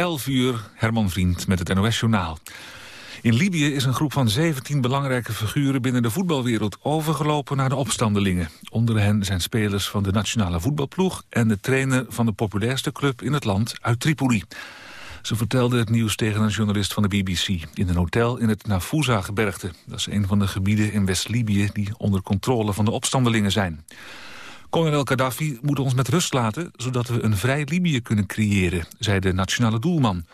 11 uur, Herman Vriend met het NOS-journaal. In Libië is een groep van 17 belangrijke figuren binnen de voetbalwereld overgelopen naar de opstandelingen. Onder hen zijn spelers van de nationale voetbalploeg en de trainer van de populairste club in het land uit Tripoli. Ze vertelde het nieuws tegen een journalist van de BBC in een hotel in het Nafusa-gebergte. Dat is een van de gebieden in West-Libië die onder controle van de opstandelingen zijn. Kolonel Gaddafi moet ons met rust laten, zodat we een vrij Libië kunnen creëren, zei de nationale doelman.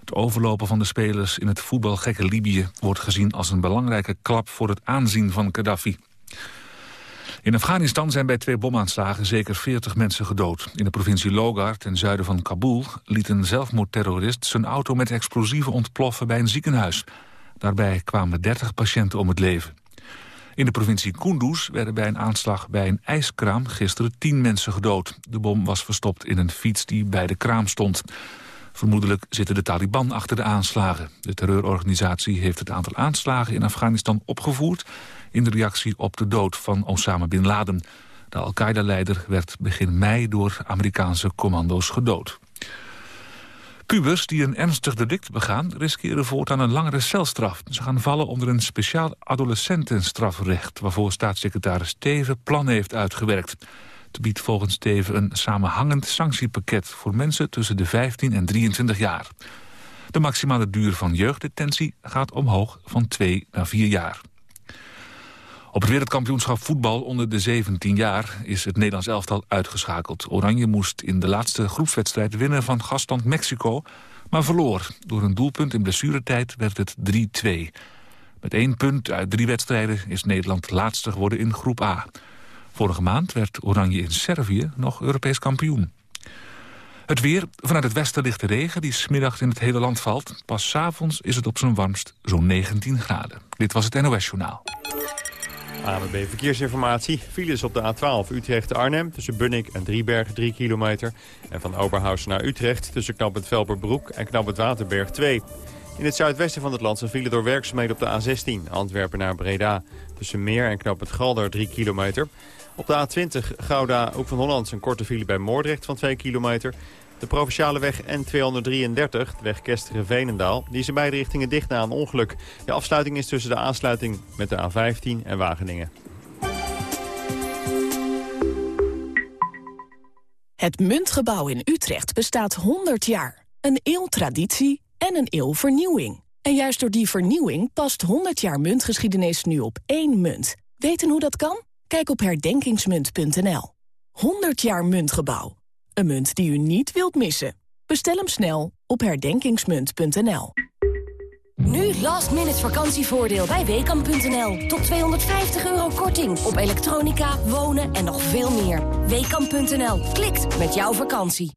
Het overlopen van de spelers in het voetbalgekke Libië wordt gezien als een belangrijke klap voor het aanzien van Gaddafi. In Afghanistan zijn bij twee bomaanslagen zeker 40 mensen gedood. In de provincie Logar, ten zuiden van Kabul, liet een zelfmoordterrorist zijn auto met explosieven ontploffen bij een ziekenhuis. Daarbij kwamen 30 patiënten om het leven. In de provincie Kunduz werden bij een aanslag bij een ijskraam gisteren 10 mensen gedood. De bom was verstopt in een fiets die bij de kraam stond. Vermoedelijk zitten de Taliban achter de aanslagen. De terreurorganisatie heeft het aantal aanslagen in Afghanistan opgevoerd... in de reactie op de dood van Osama Bin Laden. De Al-Qaeda-leider werd begin mei door Amerikaanse commando's gedood. Pubers die een ernstig delict begaan... riskeren voortaan een langere celstraf. Ze gaan vallen onder een speciaal adolescentenstrafrecht... waarvoor staatssecretaris Teven plannen heeft uitgewerkt. Het biedt volgens Steven een samenhangend sanctiepakket... voor mensen tussen de 15 en 23 jaar. De maximale duur van jeugddetentie gaat omhoog van 2 naar 4 jaar. Op het wereldkampioenschap voetbal onder de 17 jaar is het Nederlands elftal uitgeschakeld. Oranje moest in de laatste groepswedstrijd winnen van gastland Mexico, maar verloor. Door een doelpunt in blessuretijd werd het 3-2. Met één punt uit drie wedstrijden is Nederland laatste geworden in groep A. Vorige maand werd Oranje in Servië nog Europees kampioen. Het weer. Vanuit het westen ligt de regen die smiddags in het hele land valt. Pas s avonds is het op zijn warmst zo'n 19 graden. Dit was het NOS Journaal. AMB Verkeersinformatie. Files op de A12 Utrecht-Arnhem tussen Bunnik en Driebergen 3 kilometer. En van Oberhausen naar Utrecht tussen Knap het Velperbroek en Knap het Waterberg 2. In het zuidwesten van het land zijn file door werkzaamheden op de A16 Antwerpen naar Breda. Tussen Meer en Knap het Galder 3 kilometer. Op de A20 Gouda, ook van Holland, een korte file bij Moordrecht van 2 kilometer. De provinciale weg N233, de weg Kesteren-Veenendaal, die is in beide richtingen dicht na een ongeluk. De afsluiting is tussen de aansluiting met de A15 en Wageningen. Het Muntgebouw in Utrecht bestaat 100 jaar. Een eeuw traditie en een eeuw vernieuwing. En juist door die vernieuwing past 100 jaar muntgeschiedenis nu op één munt. Weten hoe dat kan? Kijk op herdenkingsmunt.nl. 100 jaar muntgebouw. Een munt die u niet wilt missen. Bestel hem snel op herdenkingsmunt.nl. Nu last minute vakantievoordeel bij Weekamp.nl. Tot 250 euro korting op elektronica, wonen en nog veel meer. Weekamp.nl. Klikt met jouw vakantie.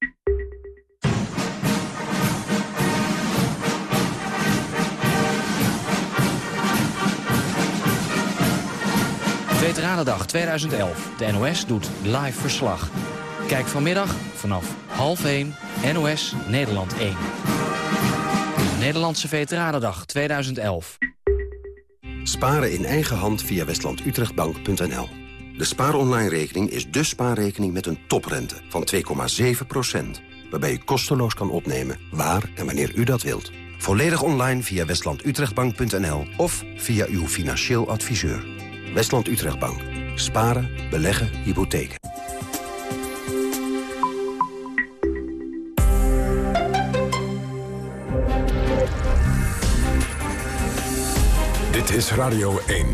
Veteranendag 2011. De NOS doet live verslag. Kijk vanmiddag vanaf half 1 NOS Nederland 1. De Nederlandse Veteranendag 2011. Sparen in eigen hand via westlandutrechtbank.nl. De spaaronline-rekening is de spaarrekening met een toprente van 2,7% waarbij u kosteloos kan opnemen waar en wanneer u dat wilt. Volledig online via westlandutrechtbank.nl of via uw financieel adviseur. Westland Utrechtbank. Sparen, beleggen, hypotheken. Is Radio 1.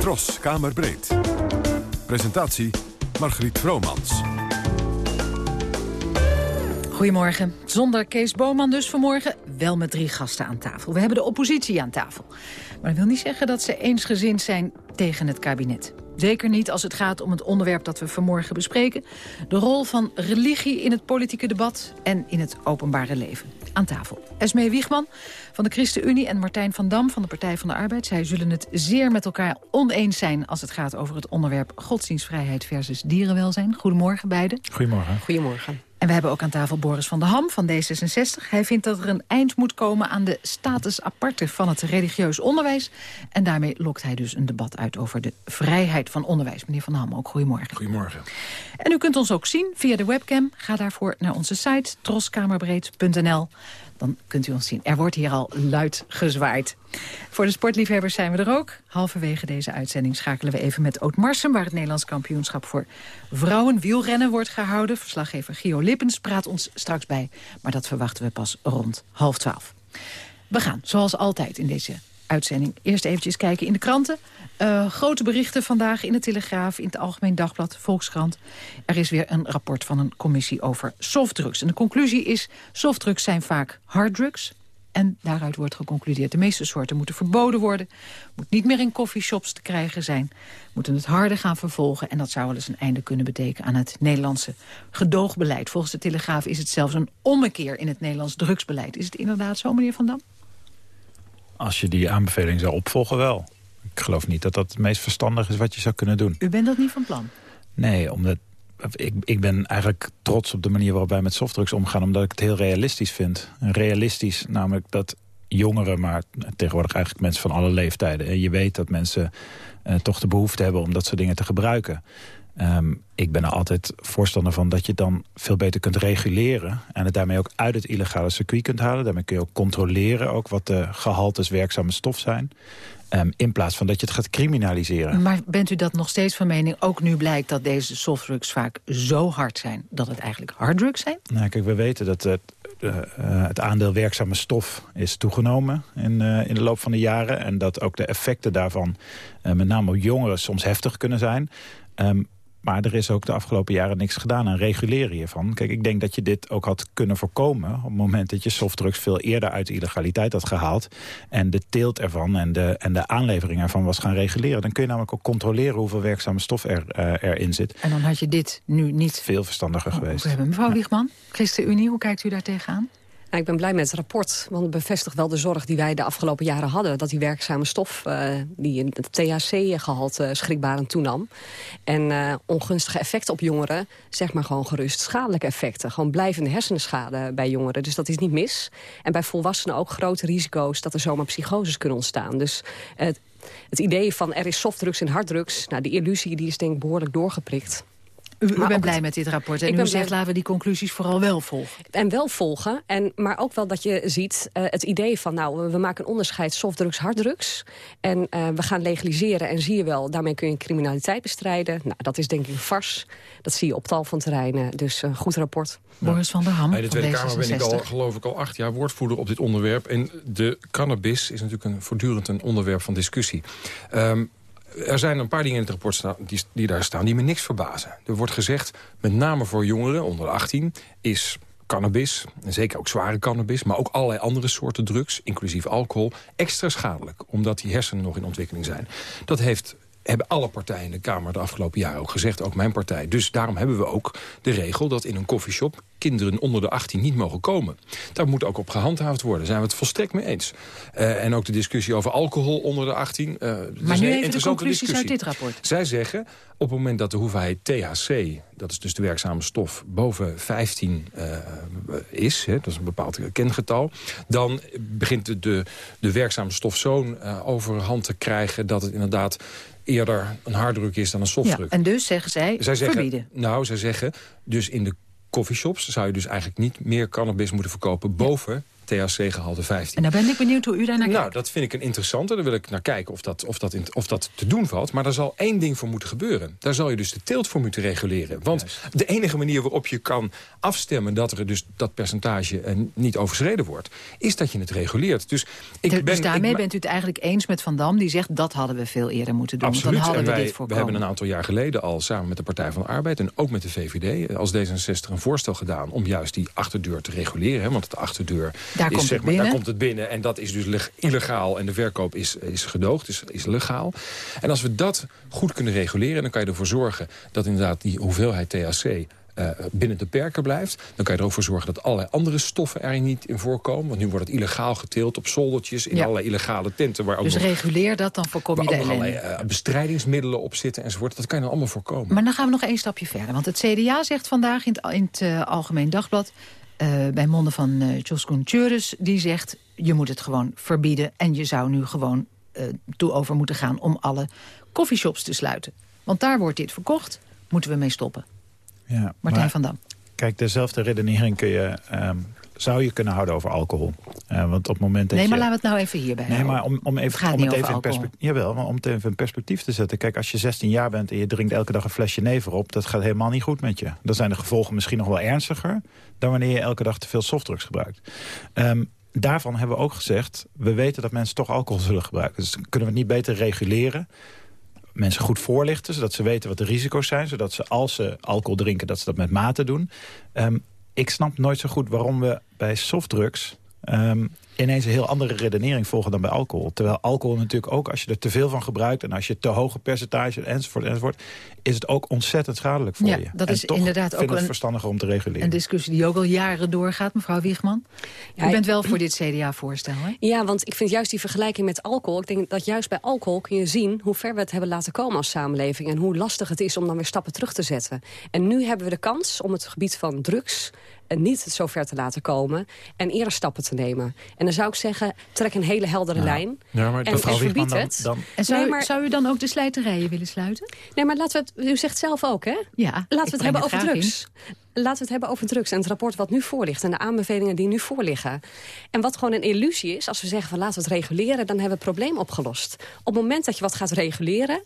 Tros, Kamerbreed. Presentatie Margriet Vromans. Goedemorgen. Zonder Kees Boman dus vanmorgen wel met drie gasten aan tafel. We hebben de oppositie aan tafel. Maar dat wil niet zeggen dat ze eensgezind zijn tegen het kabinet. Zeker niet als het gaat om het onderwerp dat we vanmorgen bespreken. De rol van religie in het politieke debat en in het openbare leven. Aan tafel. Esmee Wiegman van de ChristenUnie en Martijn van Dam van de Partij van de Arbeid. Zij zullen het zeer met elkaar oneens zijn als het gaat over het onderwerp godsdienstvrijheid versus dierenwelzijn. Goedemorgen beiden. Goedemorgen. Goedemorgen. En we hebben ook aan tafel Boris van der Ham van D66. Hij vindt dat er een eind moet komen aan de status aparte van het religieus onderwijs. En daarmee lokt hij dus een debat uit over de vrijheid van onderwijs. Meneer van der Ham, ook goedemorgen. Goedemorgen. En u kunt ons ook zien via de webcam. Ga daarvoor naar onze site troskamerbreed.nl dan kunt u ons zien. Er wordt hier al luid gezwaaid. Voor de sportliefhebbers zijn we er ook. Halverwege deze uitzending schakelen we even met Oud Marsen... waar het Nederlands kampioenschap voor vrouwen wielrennen wordt gehouden. Verslaggever Gio Lippens praat ons straks bij. Maar dat verwachten we pas rond half twaalf. We gaan, zoals altijd in deze Eerst eventjes kijken in de kranten. Uh, grote berichten vandaag in de Telegraaf, in het Algemeen Dagblad, Volkskrant. Er is weer een rapport van een commissie over softdrugs. En de conclusie is, softdrugs zijn vaak harddrugs. En daaruit wordt geconcludeerd, de meeste soorten moeten verboden worden. Moet niet meer in coffeeshops te krijgen zijn. Moeten het harder gaan vervolgen. En dat zou wel eens een einde kunnen betekenen aan het Nederlandse gedoogbeleid. Volgens de Telegraaf is het zelfs een ommekeer in het Nederlands drugsbeleid. Is het inderdaad zo, meneer Van Dam? Als je die aanbeveling zou opvolgen, wel. Ik geloof niet dat dat het meest verstandig is wat je zou kunnen doen. U bent dat niet van plan? Nee, omdat ik, ik ben eigenlijk trots op de manier waarop wij met softdrugs omgaan... omdat ik het heel realistisch vind. Realistisch namelijk dat jongeren, maar tegenwoordig eigenlijk mensen van alle leeftijden... en je weet dat mensen uh, toch de behoefte hebben om dat soort dingen te gebruiken. Um, ik ben er altijd voorstander van dat je dan veel beter kunt reguleren... en het daarmee ook uit het illegale circuit kunt halen. Daarmee kun je ook controleren ook wat de gehaltes werkzame stof zijn. Um, in plaats van dat je het gaat criminaliseren. Maar bent u dat nog steeds van mening? Ook nu blijkt dat deze softdrugs vaak zo hard zijn... dat het eigenlijk harddrugs zijn? Nou, kijk, we weten dat het, uh, het aandeel werkzame stof is toegenomen... In, uh, in de loop van de jaren. En dat ook de effecten daarvan, met name op jongeren... soms heftig kunnen zijn. Um, maar er is ook de afgelopen jaren niks gedaan aan reguleren hiervan. Kijk, ik denk dat je dit ook had kunnen voorkomen... op het moment dat je softdrugs veel eerder uit de illegaliteit had gehaald... en de teelt ervan en de, en de aanlevering ervan was gaan reguleren. Dan kun je namelijk ook controleren hoeveel werkzame stof er, uh, erin zit. En dan had je dit nu niet... Veel verstandiger oh, geweest. Mevrouw ja. Wiegman, ChristenUnie, hoe kijkt u daar tegenaan? Nou, ik ben blij met het rapport, want het bevestigt wel de zorg die wij de afgelopen jaren hadden. Dat die werkzame stof, uh, die in het THC-gehalte schrikbarend toenam. En uh, ongunstige effecten op jongeren, zeg maar gewoon gerust schadelijke effecten. Gewoon blijvende hersenschade bij jongeren, dus dat is niet mis. En bij volwassenen ook grote risico's dat er zomaar psychoses kunnen ontstaan. Dus het idee van er is softdrugs en harddrugs, nou, die illusie die is denk ik behoorlijk doorgeprikt. U, u bent blij met dit rapport en ik u zegt laten we die conclusies vooral wel volgen. En wel volgen, en, maar ook wel dat je ziet uh, het idee van... nou, we maken een onderscheid softdrugs, harddrugs... en uh, we gaan legaliseren en zie je wel, daarmee kun je criminaliteit bestrijden. Nou, dat is denk ik een fars. Dat zie je op tal van terreinen, dus uh, goed rapport. Boris van der Ham Bij de Tweede Kamer ben ik al, geloof ik, al acht jaar woordvoerder op dit onderwerp. En de cannabis is natuurlijk een, voortdurend een onderwerp van discussie. Um, er zijn een paar dingen in het rapport staan, die, die daar staan die me niks verbazen. Er wordt gezegd, met name voor jongeren onder de 18... is cannabis, en zeker ook zware cannabis... maar ook allerlei andere soorten drugs, inclusief alcohol... extra schadelijk, omdat die hersenen nog in ontwikkeling zijn. Dat heeft hebben alle partijen in de Kamer de afgelopen jaren ook gezegd, ook mijn partij. Dus daarom hebben we ook de regel dat in een koffieshop kinderen onder de 18 niet mogen komen. Daar moet ook op gehandhaafd worden, daar zijn we het volstrekt mee eens. Uh, en ook de discussie over alcohol onder de 18. Uh, maar nu even de conclusies discussie. uit dit rapport. Zij zeggen, op het moment dat de hoeveelheid THC, dat is dus de werkzame stof, boven 15 uh, is, hè, dat is een bepaald kengetal, dan begint de, de, de werkzame stof zo'n overhand te krijgen dat het inderdaad eerder een harddruk is dan een softdruk. Ja, en dus zeggen zij, zij zeggen, verbieden. Nou, zij zeggen, dus in de coffeeshops zou je dus eigenlijk niet meer cannabis moeten verkopen boven THC-gehalte 15. En dan ben ik benieuwd hoe u daar naar kijkt. Nou, dat vind ik een interessante. Daar wil ik naar kijken of dat, of, dat in, of dat te doen valt. Maar daar zal één ding voor moeten gebeuren. Daar zal je dus de teelt voor moeten reguleren. Want de enige manier waarop je kan afstemmen... dat er dus dat percentage uh, niet overschreden wordt... is dat je het reguleert. Dus, ik ben, dus daarmee ik, bent u het eigenlijk eens met Van Dam... die zegt dat hadden we veel eerder moeten doen. Absoluut. Dan hadden en wij, we dit voorkomen. We hebben een aantal jaar geleden al samen met de Partij van de Arbeid... en ook met de VVD eh, als D66 een voorstel gedaan... om juist die achterdeur te reguleren. Hè, want de achterdeur daar is komt zeg maar, komt het binnen en dat is dus illegaal en de verkoop is, is gedoogd, is, is legaal. En als we dat goed kunnen reguleren, dan kan je ervoor zorgen dat inderdaad die hoeveelheid THC uh, binnen de perken blijft. Dan kan je er ook voor zorgen dat allerlei andere stoffen er niet in voorkomen. Want nu wordt het illegaal geteeld op zoldertjes... in allerlei illegale tenten. Waar ook dus reguleer dat, dan voorkom je de allerlei uh, bestrijdingsmiddelen op zitten enzovoort. Dat kan je dan allemaal voorkomen. Maar dan gaan we nog één stapje verder. Want het CDA zegt vandaag in het, in het uh, Algemeen Dagblad... bij monden van uh, Joskun Tjurus, die zegt... je moet het gewoon verbieden en je zou nu gewoon toe over moeten gaan... om alle coffeeshops te sluiten. Want daar wordt dit verkocht, moeten we mee stoppen. Ja, Martijn van Dam. Kijk, dezelfde redenering kun je, um, zou je kunnen houden over alcohol. Uh, want op het moment dat nee, maar je... laten we het nou even hierbij Nee, maar om, om, even, het om het even in perspectief... Jawel, maar om het even in perspectief te zetten. Kijk, als je 16 jaar bent en je drinkt elke dag een flesje never op... dat gaat helemaal niet goed met je. Dan zijn de gevolgen misschien nog wel ernstiger... dan wanneer je elke dag te veel softdrugs gebruikt. Um, daarvan hebben we ook gezegd... we weten dat mensen toch alcohol zullen gebruiken. Dus kunnen we het niet beter reguleren mensen goed voorlichten... zodat ze weten wat de risico's zijn. Zodat ze, als ze alcohol drinken, dat ze dat met mate doen. Um, ik snap nooit zo goed waarom we bij softdrugs... Um, ineens een heel andere redenering volgen dan bij alcohol. Terwijl alcohol natuurlijk ook, als je er te veel van gebruikt... en als je te hoge percentage enzovoort enzovoort... is het ook ontzettend schadelijk voor ja, je. dat en is toch inderdaad ook het een, verstandiger om te reguleren. Een discussie die ook al jaren doorgaat, mevrouw Wiegman. Ja, U bent wel voor dit CDA-voorstel, hè? Ja, want ik vind juist die vergelijking met alcohol... ik denk dat juist bij alcohol kun je zien hoe ver we het hebben laten komen als samenleving... en hoe lastig het is om dan weer stappen terug te zetten. En nu hebben we de kans om het gebied van drugs niet zo ver te laten komen en eerder stappen te nemen. En dan zou ik zeggen, trek een hele heldere ja. lijn ja, maar en, en verbied dan, het. Dan, en zou, nee, maar, zou u dan ook de slijterijen willen sluiten? Nee, maar laten we het, u zegt zelf ook, hè? Ja, Laten we het hebben over drugs. In. Laten we het hebben over drugs en het rapport wat nu voor ligt... en de aanbevelingen die nu voorliggen. En wat gewoon een illusie is, als we zeggen van laten we het reguleren... dan hebben we het probleem opgelost. Op het moment dat je wat gaat reguleren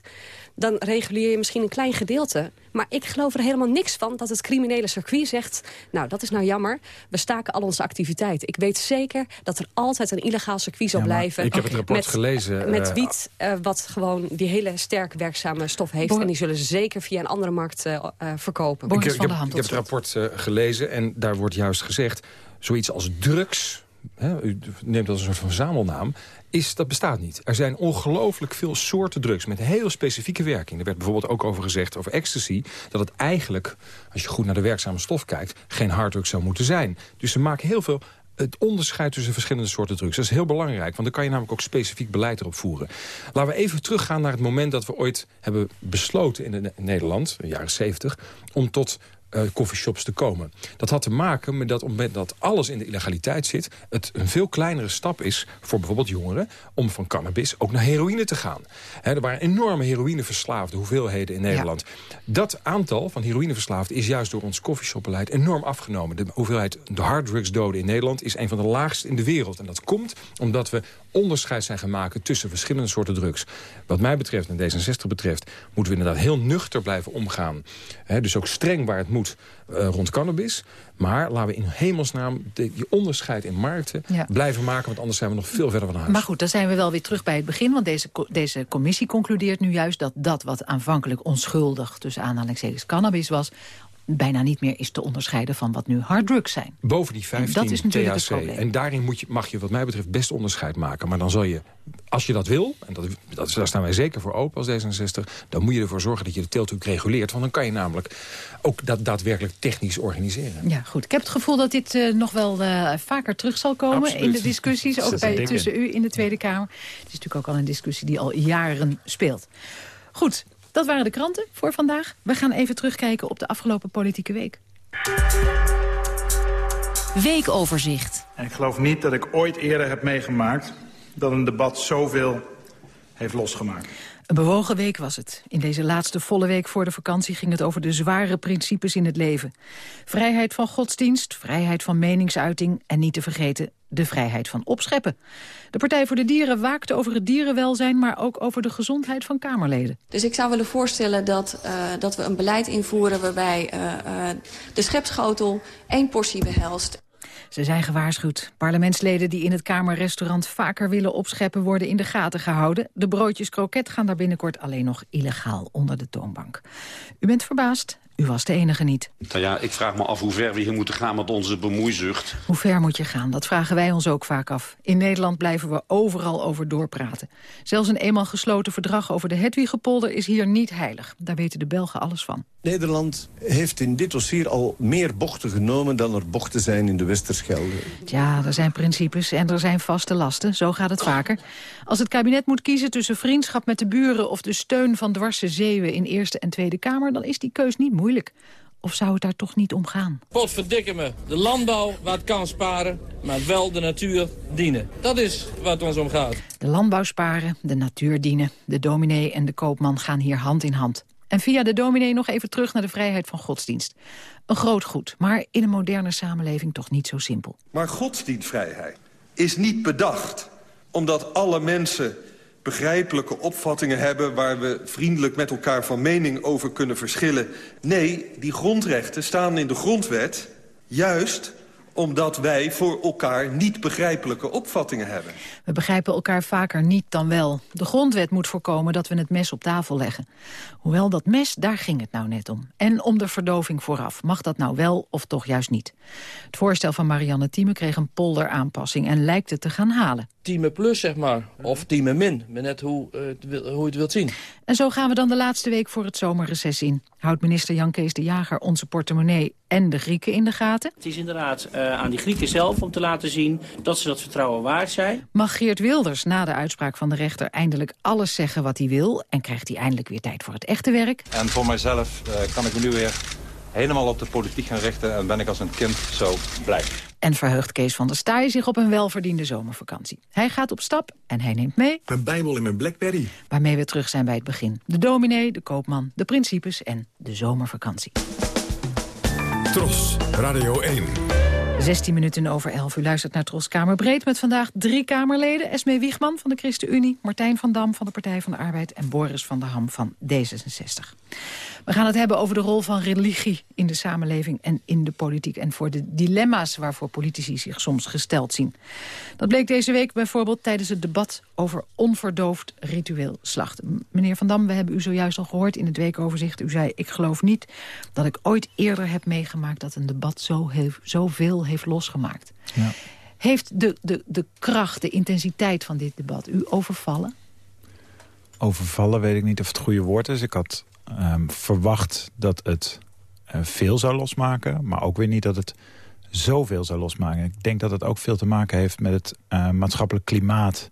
dan reguleer je misschien een klein gedeelte. Maar ik geloof er helemaal niks van dat het criminele circuit zegt... nou, dat is nou jammer, we staken al onze activiteit. Ik weet zeker dat er altijd een illegaal circuit zal Ja, blijven. ik heb het rapport met, gelezen. Met eh, wiet, eh, wat gewoon die hele sterk werkzame stof heeft. En die zullen ze zeker via een andere markt eh, verkopen. Boris ik, ik van heb, ik het rapport eh, gelezen en daar wordt juist gezegd... zoiets als drugs, hè, u neemt dat als een soort van. Is, dat bestaat niet. Er zijn ongelooflijk veel soorten drugs met heel specifieke werking. Er werd bijvoorbeeld ook over gezegd, over ecstasy... dat het eigenlijk, als je goed naar de werkzame stof kijkt... geen harddrug zou moeten zijn. Dus ze maken heel veel het onderscheid tussen verschillende soorten drugs. Dat is heel belangrijk, want dan kan je namelijk ook specifiek beleid erop voeren. Laten we even teruggaan naar het moment dat we ooit hebben besloten in, de, in Nederland, in de jaren 70, om tot uh, coffeeshops te komen. Dat had te maken met dat op het moment dat alles in de illegaliteit zit... het een veel kleinere stap is voor bijvoorbeeld jongeren... om van cannabis ook naar heroïne te gaan. He, er waren enorme heroïneverslaafde hoeveelheden in Nederland. Ja. Dat aantal van heroïneverslaafden is juist door ons coffeeshopbeleid enorm afgenomen. De hoeveelheid de harddrugsdoden in Nederland is een van de laagste in de wereld. En dat komt omdat we onderscheid zijn gemaakt tussen verschillende soorten drugs. Wat mij betreft en D66 betreft... moeten we inderdaad heel nuchter blijven omgaan. He, dus ook streng waar het moet uh, rond cannabis. Maar laten we in hemelsnaam de, die onderscheid in markten Ja. blijven maken... want anders zijn we nog veel verder van huis. Maar goed, dan zijn we wel weer terug bij het begin. Want deze, deze commissie concludeert nu juist dat dat wat aanvankelijk onschuldig... tussen aanhalingstekens cannabis was... bijna niet meer is te onderscheiden van wat nu harddrugs zijn. Boven die 15 dat is natuurlijk het THC. probleem. En daarin moet je, mag je wat mij betreft best onderscheid maken. Maar dan zal je, als je dat wil, en dat, dat, daar staan wij zeker voor open als D66... dan moet je ervoor zorgen dat je de teelt ook reguleert. Want dan kan je namelijk ook dat daadwerkelijk technisch organiseren. Ja, goed. Ik heb het gevoel dat dit eh, nog wel eh, vaker terug zal komen Absoluut. in de discussies. Ook bij, tussen u in de Tweede Kamer. Het is natuurlijk ook al een discussie die al jaren speelt. Goed, dat waren de kranten voor vandaag. We gaan even terugkijken op de afgelopen politieke week. Weekoverzicht. En ik geloof niet dat ik ooit eerder heb meegemaakt dat een debat zoveel heeft losgemaakt. Een bewogen week was het. In deze laatste volle week voor de vakantie ging het over de zware principes in het leven. Vrijheid van godsdienst, vrijheid van meningsuiting en niet te vergeten de vrijheid van opscheppen. De Partij voor de Dieren waakte over het dierenwelzijn, maar ook over de gezondheid van Kamerleden. Dus ik zou willen voorstellen dat, uh, dat we een beleid invoeren waarbij uh, uh, de schepschotel één portie behelst. Ze zijn gewaarschuwd. Parlementsleden die in het Kamerrestaurant vaker willen opscheppen worden in de gaten gehouden. De broodjes kroket gaan daar binnenkort alleen nog illegaal onder de toonbank. U bent verbaasd U was de enige niet. Nou ja, ik vraag me af hoe ver we hier moeten gaan met onze bemoeizucht. Hoe ver moet je gaan? Dat vragen wij ons ook vaak af. In Nederland blijven we overal over doorpraten. Zelfs een eenmaal gesloten verdrag over de Hedwigepolder is hier niet heilig. Daar weten de Belgen alles van. Nederland heeft in dit dossier al meer bochten genomen... dan er bochten zijn in de Westerschelde. Ja, er zijn principes en er zijn vaste lasten. Zo gaat het vaker. Als het kabinet moet kiezen tussen vriendschap met de buren... of de steun van dwarse zeeuwen in Eerste en Tweede Kamer... dan is die keus niet moeilijk. Of zou het daar toch niet om gaan? Potverdikke me. De landbouw wat kan sparen, maar wel de natuur dienen. Dat is wat ons om gaat. De landbouw sparen, de natuur dienen. De dominee en de koopman gaan hier hand in hand. En via de dominee nog even terug naar de vrijheid van godsdienst. Een groot goed, maar in een moderne samenleving toch niet zo simpel. Maar godsdienstvrijheid is niet bedacht omdat alle mensen begrijpelijke opvattingen hebben... waar we vriendelijk met elkaar van mening over kunnen verschillen. Nee, die grondrechten staan in de grondwet juist omdat wij voor elkaar niet begrijpelijke opvattingen hebben. We begrijpen elkaar vaker niet dan wel. De grondwet moet voorkomen dat we het mes op tafel leggen. Hoewel dat mes, daar ging het nou net om. En om de verdoving vooraf. Mag dat nou wel of toch juist niet? Het voorstel van Marianne Thieme kreeg een polderaanpassing... en lijkt het te gaan halen. Team plus, zeg maar. Of team min. net hoe, uh, hoe je het wilt zien. En zo gaan we dan de laatste week voor het zomerreces in. Houdt minister Jan Kees de Jager onze portemonnee en de Grieken in de gaten? Het is inderdaad uh, aan die Grieken zelf om te laten zien dat ze dat vertrouwen waard zijn. Mag Geert Wilders na de uitspraak van de rechter eindelijk alles zeggen wat hij wil... en krijgt hij eindelijk weer tijd voor het echte werk? En voor mijzelf uh, kan ik me nu weer helemaal op de politiek gaan richten... en ben ik als een kind zo blij. En verheugt Kees van der Staaij zich op een welverdiende zomervakantie. Hij gaat op stap en hij neemt mee... Mijn bijbel in mijn Blackberry. Waarmee we terug zijn bij het begin. De dominee, de koopman, de principes en de zomervakantie. Tros, Radio 1. 16 minuten over 11. U luistert naar Tros Kamerbreed met vandaag drie Kamerleden. Esme Wiegman van de ChristenUnie, Martijn van Dam van de Partij van de Arbeid... en Boris van der Ham van D66. We gaan het hebben over de rol van religie in de samenleving en in de politiek... en voor de dilemma's waarvoor politici zich soms gesteld zien. Dat bleek deze week bijvoorbeeld tijdens het debat over onverdoofd ritueel slachten. Meneer Van Dam, we hebben u zojuist al gehoord in het weekoverzicht. U zei, ik geloof niet dat ik ooit eerder heb meegemaakt... dat een debat zo heeft, zoveel heeft losgemaakt. Ja. Heeft de, de, de kracht, de intensiteit van dit debat u overvallen? Overvallen weet ik niet of het goede woord is. Ik had um, verwacht dat het uh, veel zou losmaken. Maar ook weer niet dat het zoveel zou losmaken. Ik denk dat het ook veel te maken heeft met het uh, maatschappelijk klimaat...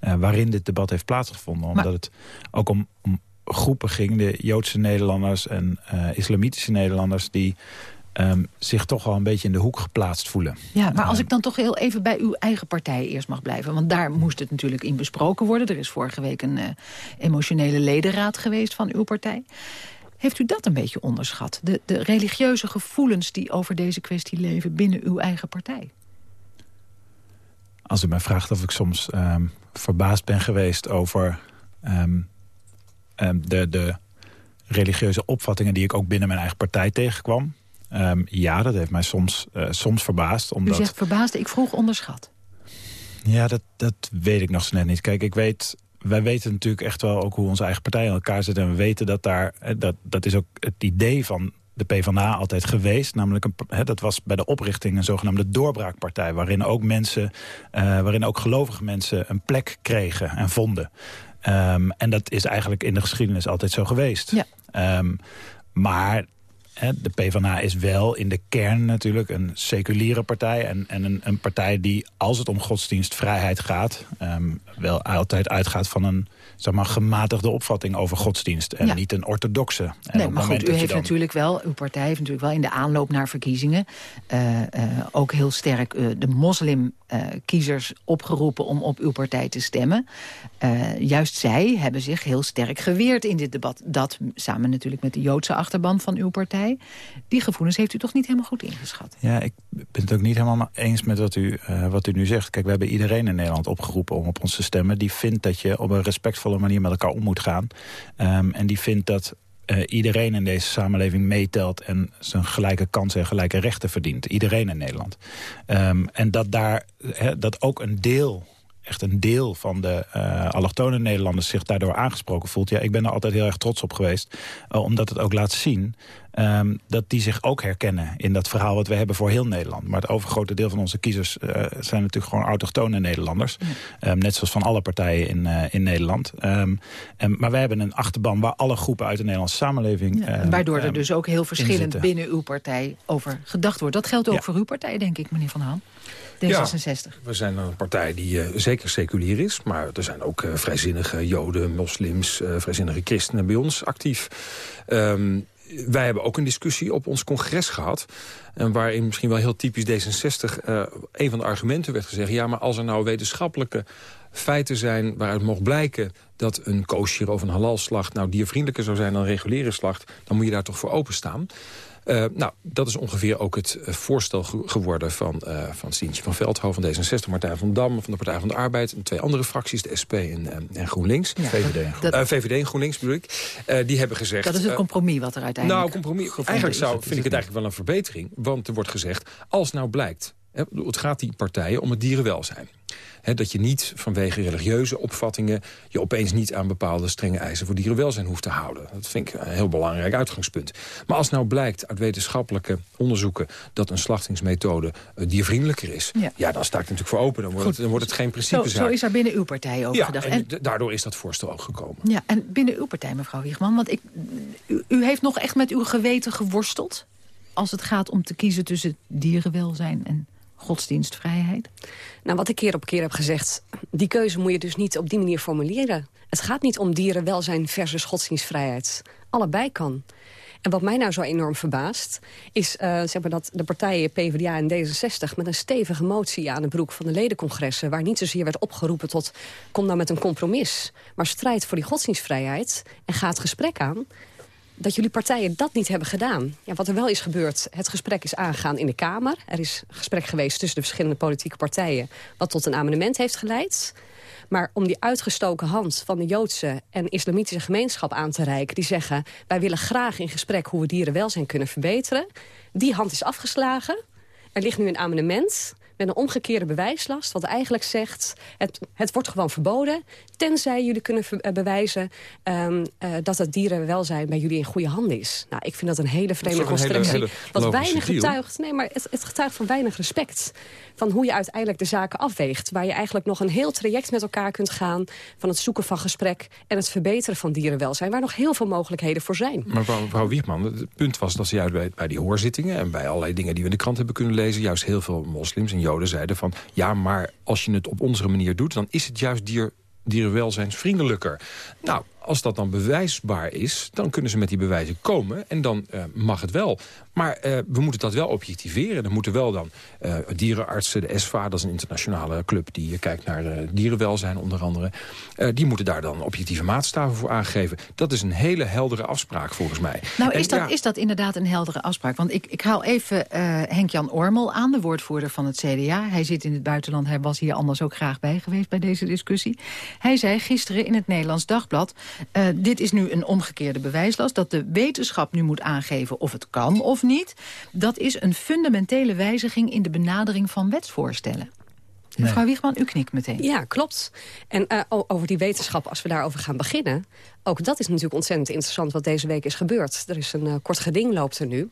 Uh, waarin dit debat heeft plaatsgevonden. Omdat maar... het ook om, om, groepen ging, de Joodse Nederlanders en islamitische Nederlanders... die um, zich toch wel een beetje in de hoek geplaatst voelen. Ja, maar als ik dan toch heel even bij uw eigen partij eerst mag blijven... want daar moest het natuurlijk in besproken worden. Er is vorige week een uh, emotionele ledenraad geweest van uw partij. Heeft u dat een beetje onderschat? De, de religieuze gevoelens die over deze kwestie leven binnen uw eigen partij? Als u mij vraagt of ik soms um, verbaasd ben geweest over um, de, de religieuze opvattingen... die ik ook binnen mijn eigen partij tegenkwam... Um, ja, dat heeft mij soms, uh, soms verbaasd. Omdat... U zegt verbaasd, ik vroeg onderschat. Ja, dat, dat weet ik nog zo net niet. Kijk, ik weet, wij weten natuurlijk echt wel ook hoe onze eigen partij in elkaar zit. En we weten dat daar, eh, dat, dat is ook het idee van de PvdA altijd geweest. Namelijk, een, dat was bij de oprichting een zogenaamde doorbraakpartij. Waarin ook mensen, uh, waarin ook gelovige mensen een plek kregen en vonden. Um, en dat is eigenlijk in de geschiedenis altijd zo geweest. Ja. Um, maar de PvdA is wel in de kern natuurlijk een seculiere partij... en, en een, een partij die, als het om godsdienstvrijheid gaat... Um, wel altijd uitgaat van een zeg maar, gematigde opvatting over godsdienst... en ja. niet een orthodoxe. En nee, maar goed, u heeft dan... natuurlijk wel, uw partij heeft natuurlijk wel in de aanloop naar verkiezingen... Uh, uh, ook heel sterk uh, de moslimkiezers opgeroepen om op uw partij te stemmen. juist zij hebben zich heel sterk geweerd in dit debat. Dat samen natuurlijk met de Joodse achterban van uw partij. Die gevoelens heeft u toch niet helemaal goed ingeschat? Ja, ik ben het ook niet helemaal eens met wat u, wat u nu zegt. Kijk, we hebben iedereen in Nederland opgeroepen om op ons te stemmen. Die vindt dat je op een respectvolle manier met elkaar om moet gaan. Um, en die vindt dat uh, iedereen in deze samenleving meetelt... en zijn gelijke kansen en gelijke rechten verdient. Iedereen in Nederland. Um, en dat, daar, dat ook een deel echt een deel van de uh, allochtone Nederlanders zich daardoor aangesproken voelt. Ja, ik ben er altijd heel erg trots op geweest. Uh, omdat het ook laat zien um, dat die zich ook herkennen in dat verhaal wat we hebben voor heel Nederland. Maar het overgrote deel van onze kiezers uh, zijn natuurlijk gewoon autochtone Nederlanders. Ja. Um, net zoals van alle partijen in, in Nederland. Um, maar wij hebben een achterban waar alle groepen uit de Nederlandse samenleving... Ja, waardoor er dus ook heel verschillend binnen uw partij over gedacht wordt. Dat geldt ook ja. voor uw partij, denk ik, meneer Van Haan. D66. Ja, we zijn een partij die uh, zeker seculier is. Maar er zijn ook uh, vrijzinnige joden, moslims, uh, vrijzinnige christenen bij ons actief. Um, wij hebben ook een discussie op ons congres gehad. En waarin misschien wel heel typisch D66 een van de argumenten werd gezegd... ja, maar als er nou wetenschappelijke feiten zijn waaruit mocht blijken dat een koosje of een halalslacht nou diervriendelijker zou zijn dan een reguliere slacht, dan moet je daar toch voor openstaan. Uh, nou, dat is ongeveer ook het voorstel ge geworden van, uh, van Sientje van Veldhoven van D66... Martijn van Dam van de Partij van de Arbeid... en twee andere fracties, de SP en, en, en GroenLinks. Ja, VVD, en uh, VVD en GroenLinks bedoel ik. die hebben gezegd... Dat is het compromis wat er uiteindelijk... Nou, compromis, eigenlijk zou, vind ik het eigenlijk wel een verbetering. Want er wordt gezegd, als nou blijkt... Het gaat die partijen om het dierenwelzijn. He, dat je niet vanwege religieuze opvattingen... je opeens niet aan bepaalde strenge eisen voor dierenwelzijn hoeft te houden. Dat vind ik een heel belangrijk uitgangspunt. Maar als nou blijkt uit wetenschappelijke onderzoeken... dat een slachtingsmethode uh, diervriendelijker is... Ja. ja. dan sta ik natuurlijk voor open. Dan wordt, het, dan wordt het geen principe zo, zo is er binnen uw partij over ja, gedacht. En, en daardoor is dat voorstel ook gekomen. Ja, en binnen uw partij, mevrouw Wiegman... want ik, u, u heeft nog echt met uw geweten geworsteld... als het gaat om te kiezen tussen dierenwelzijn en godsdienstvrijheid? Nou, wat ik keer op keer heb gezegd... die keuze moet je dus niet op die manier formuleren. Het gaat niet om dierenwelzijn versus godsdienstvrijheid. Allebei kan. En wat mij nou zo enorm verbaast... is uh, zeg maar dat de partijen PvdA en D66... met een stevige motie aan de broek van de ledencongressen... waar niet zozeer werd opgeroepen tot... kom nou met een compromis, maar strijd voor die godsdienstvrijheid... en ga het gesprek aan dat jullie partijen dat niet hebben gedaan. Ja, wat er wel is gebeurd, het gesprek is aangegaan in de Kamer. Er is gesprek geweest tussen de verschillende politieke partijen... wat tot een amendement heeft geleid. Maar om die uitgestoken hand van de Joodse en islamitische gemeenschap aan te reiken... die zeggen, wij willen graag in gesprek hoe we dierenwelzijn kunnen verbeteren... die hand is afgeslagen. Er ligt nu een amendement met een omgekeerde bewijslast. Wat eigenlijk zegt, het, het wordt gewoon verboden... tenzij jullie kunnen bewijzen um, uh, dat het dierenwelzijn bij jullie in goede handen is. Nou, ik vind dat een hele vreemde constructie. Wat weinig getuigt, nee, maar het, het getuigt van weinig respect. Van hoe je uiteindelijk de zaken afweegt. Waar je eigenlijk nog een heel traject met elkaar kunt gaan... van het zoeken van gesprek en het verbeteren van dierenwelzijn... waar nog heel veel mogelijkheden voor zijn. Maar mevrouw, mevrouw Wiegman, het punt was dat ze juist bij, bij die hoorzittingen... en bij allerlei dingen die we in de krant hebben kunnen lezen... juist heel veel moslims en joden zeiden van... ja, maar als je het op onze manier doet... dan is het juist dier, dierenwelzijnsvriendelijker. Nou, als dat dan bewijsbaar is, dan kunnen ze met die bewijzen komen... en dan uh, mag het wel. Maar uh, we moeten dat wel objectiveren. Er moeten wel dan uh, dierenartsen, de SVA, dat is een internationale club... die kijkt naar dierenwelzijn onder andere... die moeten daar dan objectieve maatstaven voor aangeven. Dat is een hele heldere afspraak volgens mij. Nou, is, dat, ja, is dat inderdaad een heldere afspraak? Want ik, ik haal even Henk-Jan Ormel aan, de woordvoerder van het CDA. Hij zit in het buitenland, hij was hier anders ook graag bij geweest... bij deze discussie. Hij zei gisteren in het Nederlands Dagblad... Uh, dit is nu een omgekeerde bewijslast. Dat de wetenschap nu moet aangeven of het kan of niet. Dat is een fundamentele wijziging in de benadering van wetsvoorstellen. Nee. Mevrouw Wiegman, u knikt meteen. Ja, klopt. En uh, over die wetenschap, als we daarover gaan beginnen... ook dat is natuurlijk ontzettend interessant wat deze week is gebeurd. Er is een uh, kort geding loopt er nu.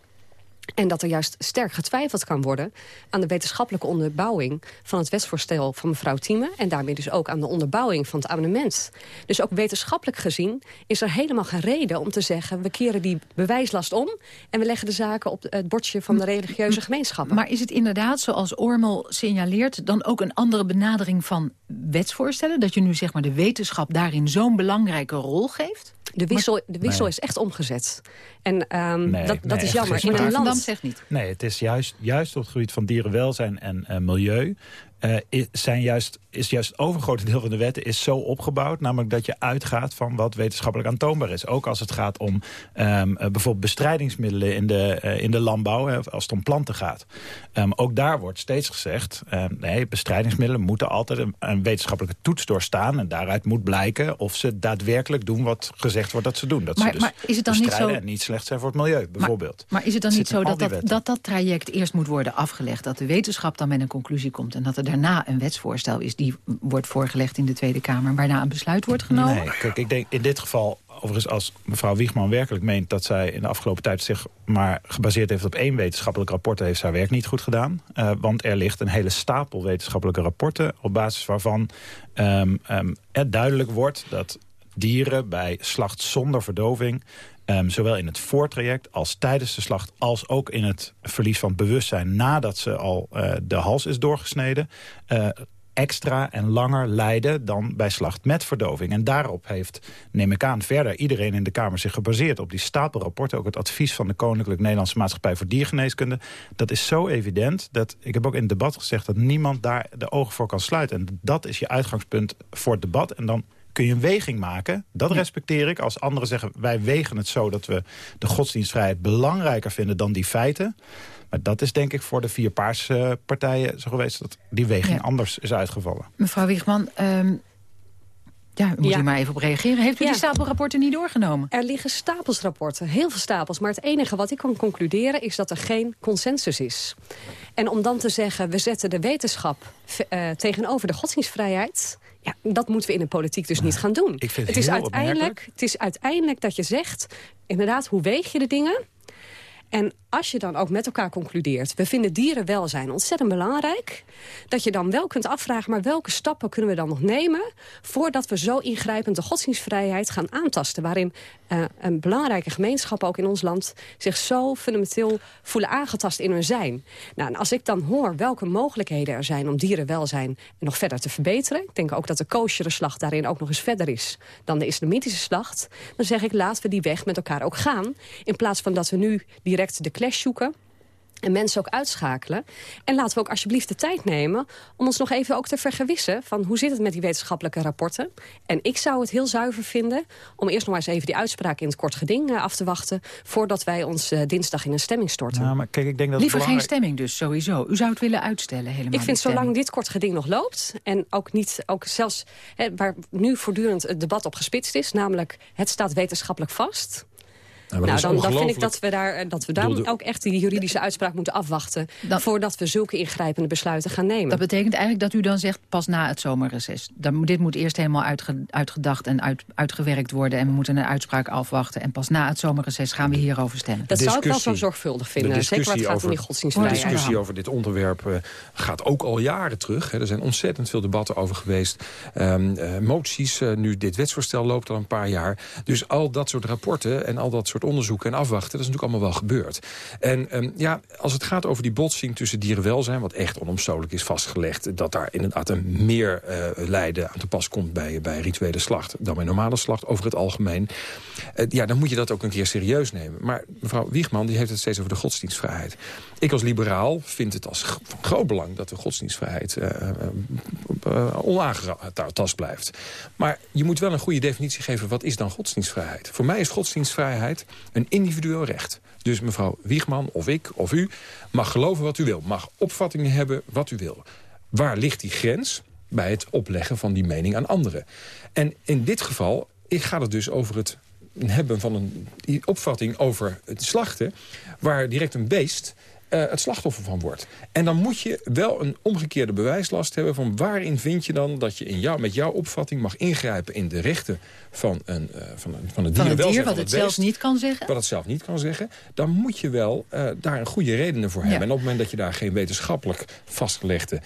En dat er juist sterk getwijfeld kan worden aan de wetenschappelijke onderbouwing van het wetsvoorstel van mevrouw Thieme. En daarmee dus ook aan de onderbouwing van het amendement. Dus ook wetenschappelijk gezien is er helemaal geen reden om te zeggen... we keren die bewijslast om en we leggen de zaken op het bordje van de religieuze gemeenschappen. Maar is het inderdaad, zoals Ormel signaleert, dan ook een andere benadering van wetsvoorstellen? Dat je nu zeg maar de wetenschap daarin zo'n belangrijke rol geeft? De wissel, de wissel nee. is echt omgezet. En um, nee, dat, dat nee, is jammer. In een land... zegt niet. Nee, het is juist, juist op het gebied van dierenwelzijn en uh, milieu... Uh, is, zijn juist, is juist het overgrote deel van de wetten is zo opgebouwd... namelijk dat je uitgaat van wat wetenschappelijk aantoonbaar is. Ook als het gaat om um, uh, bijvoorbeeld bestrijdingsmiddelen in de, uh, in de landbouw... Als het om planten gaat. Um, ook daar wordt steeds gezegd... nee, bestrijdingsmiddelen moeten altijd een, een, wetenschappelijke toets doorstaan... en daaruit moet blijken of ze daadwerkelijk doen wat gezegd wordt dat ze doen. Dat maar, ze dus maar is het dan niet zo... en niet slecht zijn voor het milieu, bijvoorbeeld. Maar, maar is het dan niet zo dat dat, dat dat traject eerst moet worden afgelegd... dat de wetenschap dan met een conclusie komt... en dat er daarna een wetsvoorstel is die wordt voorgelegd in de Tweede Kamer... waarna een besluit wordt genomen? Nee, kijk, ik denk in dit geval Overigens, als mevrouw Wiegman werkelijk meent dat zij in de afgelopen tijd zich maar gebaseerd heeft op één wetenschappelijk rapport, heeft haar werk niet goed gedaan. Uh, want er ligt een hele stapel wetenschappelijke rapporten op basis waarvan um, um, het duidelijk wordt dat dieren bij slacht zonder verdoving Um, zowel in het voortraject als tijdens de slacht... als ook in het verlies van bewustzijn nadat ze al uh, de hals is doorgesneden... Uh, extra en langer lijden dan bij slacht met verdoving. En daarop heeft, neem ik aan, verder iedereen in de Kamer zich gebaseerd... op die stapel rapporten, ook het advies van de Koninklijk Nederlandse Maatschappij voor Diergeneeskunde. Dat is zo evident dat, ik heb ook in het debat gezegd... dat niemand daar de ogen voor kan sluiten. En dat is je uitgangspunt voor het debat. En dan kun je een weging maken. Dat respecteer ik. Als anderen zeggen, wij wegen het zo dat we de godsdienstvrijheid belangrijker vinden dan die feiten. Maar dat is denk ik voor de vier paarse partijen zo geweest... dat die weging anders is uitgevallen. Mevrouw Wiegman, um, ja, moet ja. u maar even op reageren. Heeft u ja. die stapelrapporten niet doorgenomen? Er liggen stapels rapporten, heel veel stapels. Maar het enige wat ik kan concluderen is dat er geen consensus is. En om dan te zeggen, we zetten de wetenschap uh, tegenover de godsdienstvrijheid... Ja, dat moeten we in de politiek dus niet gaan doen. Ik vind het, het is uiteindelijk, Het is uiteindelijk dat je zegt, inderdaad, hoe weeg je de dingen... En als je dan ook met elkaar concludeert... we vinden dierenwelzijn ontzettend belangrijk... dat je dan wel kunt afvragen... maar welke stappen kunnen we dan nog nemen... voordat we zo ingrijpend de godsdienstvrijheid gaan aantasten... waarin uh, een belangrijke gemeenschap ook in ons land... zich zo fundamenteel voelen aangetast in hun zijn. Nou, en als ik dan hoor welke mogelijkheden er zijn... om dierenwelzijn nog verder te verbeteren... ik denk ook dat de koosjere slacht daarin ook nog eens verder is... dan de islamitische slacht... dan zeg ik laten we die weg met elkaar ook gaan... in plaats van dat we nu direct de clash zoeken en mensen ook uitschakelen. En laten we ook alsjeblieft de tijd nemen... om ons nog even ook te vergewissen van hoe zit het met die wetenschappelijke rapporten. En ik zou het heel zuiver vinden om eerst nog maar eens even die uitspraak in het kort geding uh, af te wachten... voordat wij ons uh, dinsdag in een stemming storten. Nou, maar kijk, ik denk dat Liever belangrijk... geen stemming dus, sowieso. U zou het willen uitstellen helemaal. Ik vind zolang dit kort geding nog loopt... en ook niet, ook zelfs hè, waar nu voortdurend het debat op gespitst is... namelijk het staat wetenschappelijk vast... Nou, nou dan, dan, vind ik dat we daar, dat we daar ook echt die juridische uitspraak moeten afwachten... Dan, voordat we zulke ingrijpende besluiten gaan nemen. Dat betekent eigenlijk dat u dan zegt pas na het zomerreces. Dan, dit moet eerst helemaal uitge, uitgedacht en uit, uitgewerkt worden... en we moeten een uitspraak afwachten. En pas na het zomerreces gaan we hierover stemmen. Dat zou ik wel zo zorgvuldig vinden. Zeker wat gaat om die godsdienstvrijheid. De discussie over dit onderwerp uh, gaat ook al jaren terug. Hè. Er zijn ontzettend veel debatten over geweest. Um, uh, moties, uh, nu dit wetsvoorstel loopt al een paar jaar. Dus al dat soort rapporten en al dat soort onderzoeken en afwachten. Dat is natuurlijk allemaal wel gebeurd. En um, ja, als het gaat over die botsing tussen dierenwelzijn... wat echt onomstotelijk is vastgelegd... dat daar inderdaad een meer uh, lijden aan te pas komt bij, bij rituele slacht... dan bij normale slacht over het algemeen. Uh, ja, dan moet je dat ook een keer serieus nemen. Maar mevrouw Wiegman die heeft het steeds over de godsdienstvrijheid. Ik als liberaal vind het als van groot belang... dat de godsdienstvrijheid uh, uh, onaangetast blijft. Maar je moet wel een goede definitie geven... wat is dan godsdienstvrijheid? Voor mij is godsdienstvrijheid een individueel recht. Dus mevrouw Wiegman of ik of u mag geloven wat u wil. Mag opvattingen hebben wat u wil. Waar ligt die grens? Bij het opleggen van die mening aan anderen. En in dit geval gaat het dus over het hebben van een opvatting over het slachten... waar direct een beest uh, het slachtoffer van wordt. En dan moet je wel een omgekeerde bewijslast hebben... van waarin vind je dan dat je in jou, met jouw opvatting mag ingrijpen... in de rechten van, een, uh, van, een, van het dier. Van het dier, wat het, zelf niet kan zeggen? Wat het zelf niet kan zeggen. Dan moet je wel uh, daar een goede redenen voor hebben. Ja. En op het moment dat je daar geen wetenschappelijk vastgelegde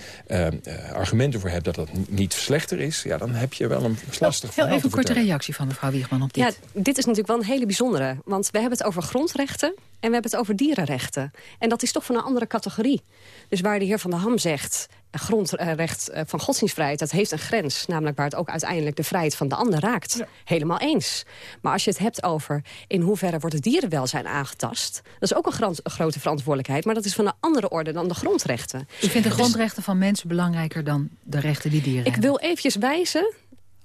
argumenten voor hebt... dat dat niet slechter is, ja, dan heb je wel een lastig oh, Heel even een korte reactie van mevrouw Wiegman op dit. Ja, dit is natuurlijk wel een hele bijzondere. Want we hebben het over grondrechten en we hebben het over dierenrechten. En dat is toch van een andere categorie. Dus waar de heer Van der Ham zegt... grondrecht van godsdienstvrijheid, dat heeft een grens. Namelijk waar het ook uiteindelijk de vrijheid van de ander raakt. Ja. Helemaal eens. Maar als je het hebt over in hoeverre wordt het dierenwelzijn aangetast... dat is ook een, grote verantwoordelijkheid. Maar dat is van een andere orde dan de grondrechten. U vindt de grondrechten dus, van mensen belangrijker dan de rechten die dieren ik hebben? Ik wil eventjes wijzen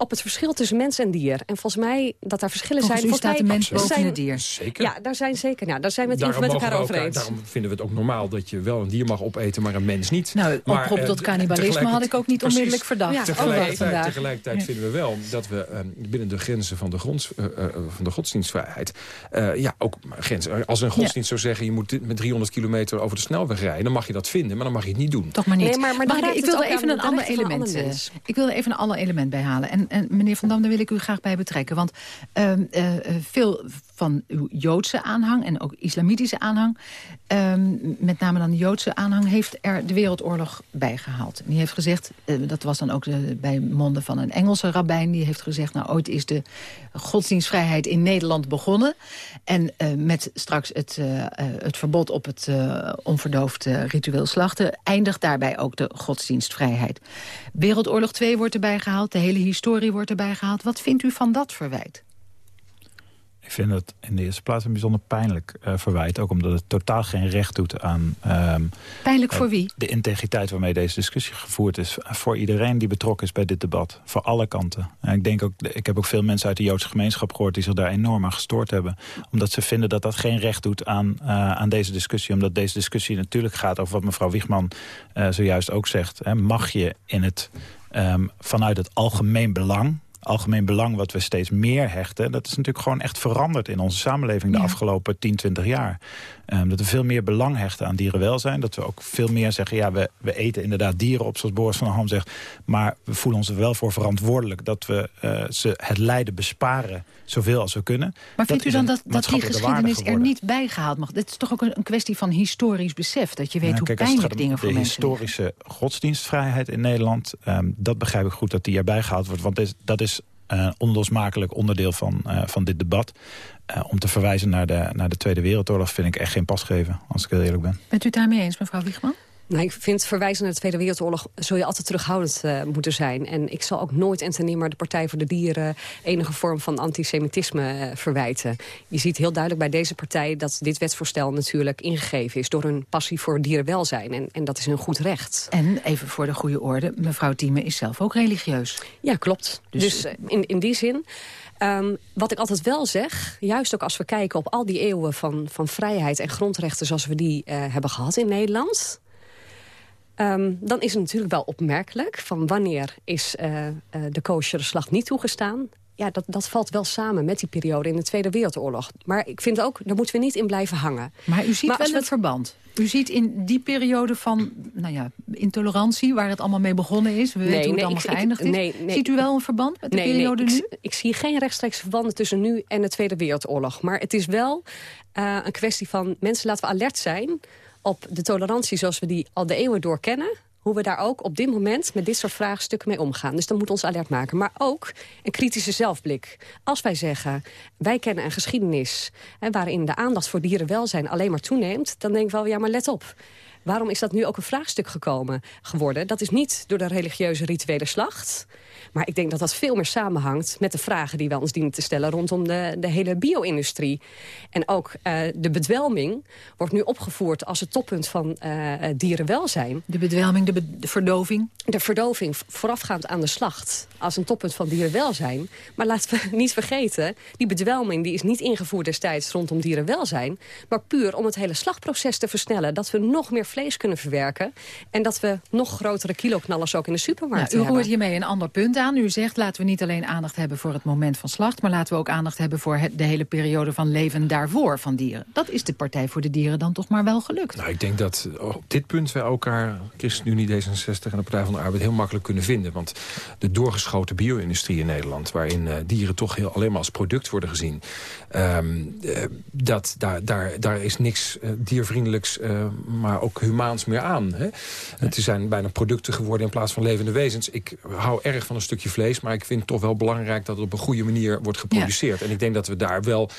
op het verschil tussen mens en dier. En volgens mij dat daar verschillen Volgens zijn. u staat de mij mens boven zijn- het dier. Zeker. Ja, daar zijn zeker. Nou, daar zijn we het Daarom, even met mogen elkaar we over elkaar- eens. daarom vinden we het ook normaal dat je wel een dier mag opeten, maar een mens niet. Nou, maar, oproep eh, tot cannibalisme tegelijkertijd- had ik ook niet precies. onmiddellijk verdacht. Ja, tegelijkertijd oh, vandaag. tegelijkertijd Ja. vinden we wel dat we eh, binnen de grenzen van de, gronds, eh, eh, van de godsdienstvrijheid... eh, ja, ook grenzen. Als een godsdienst zou zeggen, je moet dit met 300 kilometer over de snelweg rijden... dan mag je dat vinden, maar dan mag je het niet doen. Toch maar niet. Nee, maar- maar ik, ik wilde ook even een de ander element. eh, ik wilde even een ander element bijhalen. En, en meneer Van Dam, daar wil ik u graag bij betrekken. Want ehm, eh, eh, veel van uw Joodse aanhang en ook islamitische aanhang... ehm, met name dan de Joodse aanhang, heeft er de Wereldoorlog bijgehaald. En die heeft gezegd, eh, dat was dan ook bij monden van een Engelse rabbijn... die heeft gezegd, nou ooit is de godsdienstvrijheid in Nederland begonnen. En eh, met straks het, eh, het verbod op het onverdoofd ritueel slachten... eindigt daarbij ook de godsdienstvrijheid. Wereldoorlog 2 wordt erbij gehaald, de hele historie wordt erbij gehaald. Wat vindt u van dat verwijt? Ik vind het in de eerste plaats een bijzonder pijnlijk eh, verwijt. Ook omdat het totaal geen recht doet aan... ehm, Pijnlijk voor eh, wie? De integriteit waarmee deze discussie gevoerd is. Voor iedereen die betrokken is bij dit debat. Voor alle kanten. En ik, denk ook, ik heb ook veel mensen uit de Joodse gemeenschap gehoord... die zich daar enorm aan gestoord hebben. Omdat ze vinden dat dat geen recht doet aan, eh, aan deze discussie. Omdat deze discussie natuurlijk gaat over wat mevrouw Wiegman zojuist ook zegt. Hè. Mag je in het, ehm, vanuit het algemeen belang algemeen belang wat we steeds meer hechten... dat is natuurlijk gewoon echt veranderd in onze samenleving... de Ja. afgelopen 10, 20 jaar. Ehm, dat we veel meer belang hechten aan dierenwelzijn. Dat we ook veel meer zeggen... ja, we, we eten inderdaad dieren op, zoals Boris van der Ham zegt... maar we voelen ons er wel voor verantwoordelijk... dat we eh, ze het lijden besparen zoveel als we kunnen. Maar vindt u is dan dat, dat die geschiedenis er niet bijgehaald mag? Dit is toch ook een, een kwestie van historisch besef. Dat je weet Ja, hoe kijk, het pijnlijk dingen voor de mensen liggen. historische godsdienstvrijheid in Nederland... ehm, dat begrijp ik goed dat die erbij gehaald wordt. Want dit dat is een onlosmakelijk onderdeel van, eh, van dit debat. Eh, om te verwijzen naar de, naar de Tweede Wereldoorlog vind ik echt geen pas geven. Als ik heel eerlijk ben. Bent u daarmee eens, mevrouw Wiegman? Nou, ik vind verwijzen naar de Tweede Wereldoorlog... zul je altijd terughoudend eh, moeten zijn. En ik zal ook nooit en ten nimmer de Partij voor de Dieren... enige vorm van antisemitisme eh, verwijten. Je ziet heel duidelijk bij deze partij... dat dit wetsvoorstel natuurlijk ingegeven is... door hun passie voor dierenwelzijn. En, en dat is hun goed recht. En even voor de goede orde, mevrouw Thieme is zelf ook religieus. Ja, klopt. Dus- Dus, eh, in, in die zin... ehm, wat ik altijd wel zeg, juist ook als we kijken op al die eeuwen van, van vrijheid en grondrechten zoals we die hebben gehad in Nederland, ehm, dan is het natuurlijk wel opmerkelijk van wanneer is eh, eh, de kosher slacht niet toegestaan. Ja, dat, dat valt wel samen met die periode in de Tweede Wereldoorlog. Maar ik vind ook, daar moeten we niet in blijven hangen. Maar u ziet Maar wel we een verband. U ziet in die periode van nou ja, intolerantie, waar het allemaal mee begonnen is... we Nee, weten hoe het allemaal ik- ik- is. nee. Ziet u wel een verband met de periode ik, nu? ik zie geen rechtstreeks verbanden tussen nu en de Tweede Wereldoorlog. Maar het is wel eh, een kwestie van mensen laten we alert zijn op de tolerantie zoals we die al de eeuwen door kennen. Hoe we daar ook op dit moment met dit soort vraagstukken mee omgaan. Dus dat moet ons alert maken. Maar ook een kritische zelfblik. Als wij zeggen, wij kennen een geschiedenis... Hè, waarin de aandacht voor dierenwelzijn alleen maar toeneemt... dan denk ik wel, ja, maar let op. Waarom is dat nu ook een vraagstuk gekomen geworden? Dat is niet door de religieuze rituele slacht... Maar ik denk dat dat veel meer samenhangt met de vragen die we ons dienen te stellen rondom de, de hele bio-industrie. En ook eh, de bedwelming wordt nu opgevoerd als het toppunt van eh, dierenwelzijn. De bedwelming, de, be- de verdoving? De verdoving voorafgaand aan de slacht als een toppunt van dierenwelzijn. Maar laten we niet vergeten, die bedwelming die is niet ingevoerd destijds rondom dierenwelzijn. Maar puur om het hele slagproces te versnellen. Dat we nog meer vlees kunnen verwerken. En dat we nog grotere kiloknallers ook in de supermarkt Nou, u roert hiermee een ander punt aan. U zegt, laten we niet alleen aandacht hebben voor het moment van slacht... maar laten we ook aandacht hebben voor het- de hele periode van leven daarvoor van dieren. Dat is de Partij voor de Dieren dan toch maar wel gelukt. Nou, ik denk dat op dit punt wij elkaar, ChristenUnie, D66 en de Partij van de Arbeid, heel makkelijk kunnen vinden. Want de doorgeschoten bio-industrie in Nederland, waarin eh, dieren toch heel, alleen maar als product worden gezien, ehm, eh, dat, daar, daar, daar is niks eh, diervriendelijks, eh, maar ook humaans meer aan. Hè? Het zijn bijna producten geworden in plaats van levende wezens. Ik hou erg van een stukje vlees, maar ik vind het toch wel belangrijk dat het op een goede manier wordt geproduceerd. En ik denk dat we daar wel,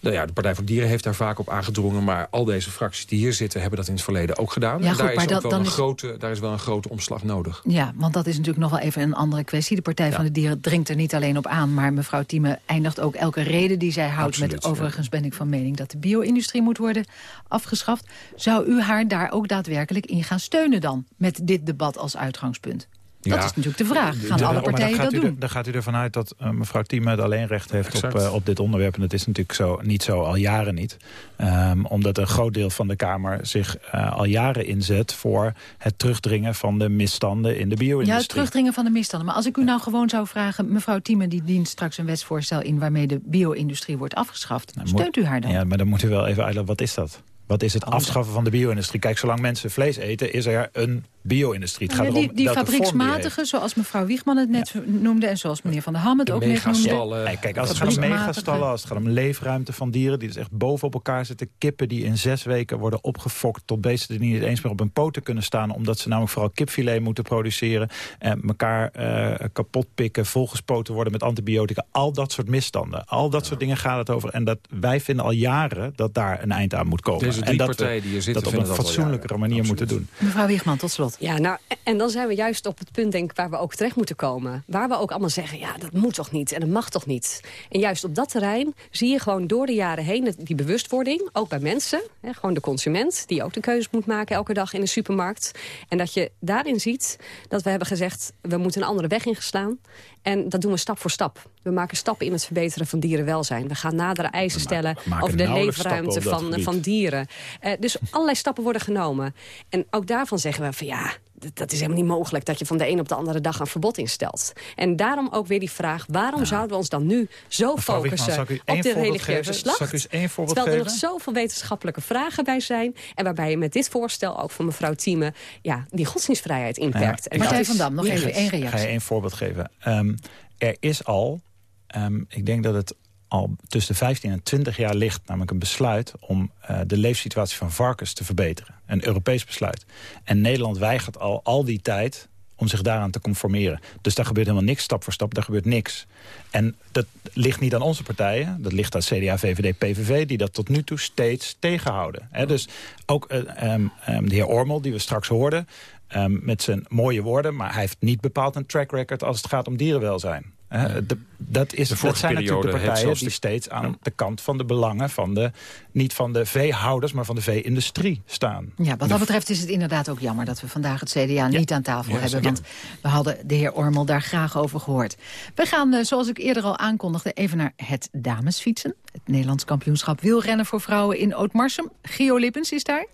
nou ja, de Partij voor Dieren heeft daar vaak op aangedrongen, maar al deze fracties die hier zitten hebben dat in het verleden ook gedaan. Ja, en goed, daar, is dat- wel een is- grote, daar is wel een grote omslag nodig. Ja, want dat is natuurlijk nog wel even een andere kwestie. De Partij van de Dieren dringt er niet alleen op aan... maar mevrouw Thieme eindigt ook elke reden die zij houdt... met Absoluut, overigens ben ik van mening dat de bio-industrie moet worden afgeschaft. Zou u haar daar ook daadwerkelijk in gaan steunen dan? Met dit debat als uitgangspunt? Dat is natuurlijk de vraag. Gaan alle partijen dat doen? dan gaat u ervan uit dat uh, mevrouw Thieme het alleen recht heeft op, uh, op dit onderwerp. En dat is natuurlijk zo, niet zo, al jaren niet. Um, omdat een groot deel van de Kamer zich uh, al jaren inzet... voor het terugdringen van de misstanden in de bio-industrie. Ja, het terugdringen van de misstanden. Maar als ik u nou gewoon zou vragen... mevrouw Thieme die dient straks een wetsvoorstel in... waarmee de bio-industrie wordt afgeschaft. Nou, Steunt u haar dan? Ja, maar dan moet u wel even uitleggen, wat is dat? Wat is het oh, afschaffen van de bio-industrie? Kijk, zolang mensen vlees eten, is er een bio-industrie. Het gaat ja, die, die fabrieksmatige, zoals mevrouw Wiegman het net noemde... en zoals meneer Van der Ham het ook net noemde. Nee, kijk, als het gaat om megastallen, als het gaat om leefruimte van dieren... die dus echt bovenop elkaar zitten. Kippen die in zes weken worden opgefokt... tot beesten die niet eens meer op hun poten kunnen staan... omdat ze namelijk vooral kipfilet moeten produceren... en elkaar uh, kapot pikken, volgespoten worden met antibiotica. Al dat soort misstanden. Al dat soort dingen gaat het over. En dat wij vinden al jaren dat daar een eind aan moet komen. Deze drie en dat partijen die hier zitten... dat op een fatsoenlijkere manier moeten doen. Mevrouw Wiegman, tot slot. Ja, nou, en dan zijn we juist op het punt, denk ik, waar we ook terecht moeten komen. Waar we ook allemaal zeggen, ja, dat moet toch niet en dat mag toch niet. En juist op dat terrein zie je gewoon door de jaren heen die bewustwording, ook bij mensen. Hè, gewoon de consument, die ook de keuzes moet maken elke dag in de supermarkt. En dat je daarin ziet dat we hebben gezegd, we moeten een andere weg ingeslaan. En dat doen we stap voor stap. We maken stappen in het verbeteren van dierenwelzijn. We gaan nadere eisen stellen over de leefruimte van, van dieren. Uh, dus allerlei stappen worden genomen. En ook daarvan zeggen we van ja, dat is helemaal niet mogelijk dat je van de een op de andere dag een verbod instelt. En daarom ook weer die vraag, waarom zouden we ons dan nu zo focussen op de religieuze slacht? terwijl er nog zoveel wetenschappelijke vragen bij zijn. En waarbij je met dit voorstel ook van mevrouw Thieme ja, die godsdienstvrijheid inperkt. Ja, en Martijn van Dam, nog even één reactie. Ik ga je één voorbeeld geven. Um, er is al, um, ik denk dat het al tussen 15 en 20 jaar ligt namelijk een besluit... om uh, de leefsituatie van varkens te verbeteren. Een Europees besluit. En Nederland weigert al al die tijd om zich daaraan te conformeren. Dus daar gebeurt helemaal niks, stap voor stap, daar gebeurt niks. En dat ligt niet aan onze partijen, dat ligt aan CDA, VVD, PVV... die dat tot nu toe steeds tegenhouden. Dus ook uh, um, um, de heer Ormel, die we straks hoorden... Um, met zijn mooie woorden, maar hij heeft niet bepaald een track record... als het gaat om dierenwelzijn. De, dat, is, dat zijn natuurlijk de partijen die steeds aan de kant van de belangen... van de, niet van de veehouders, maar van de vee-industrie staan. Ja, wat dat betreft is het inderdaad ook jammer... dat we vandaag het CDA niet aan tafel hebben. Want we hadden de heer Ormel daar graag over gehoord. We gaan, eh, zoals ik eerder al aankondigde, even naar het damesfietsen. Het Nederlands kampioenschap wielrennen voor vrouwen in Ootmarsum. Gio Lippens is daar.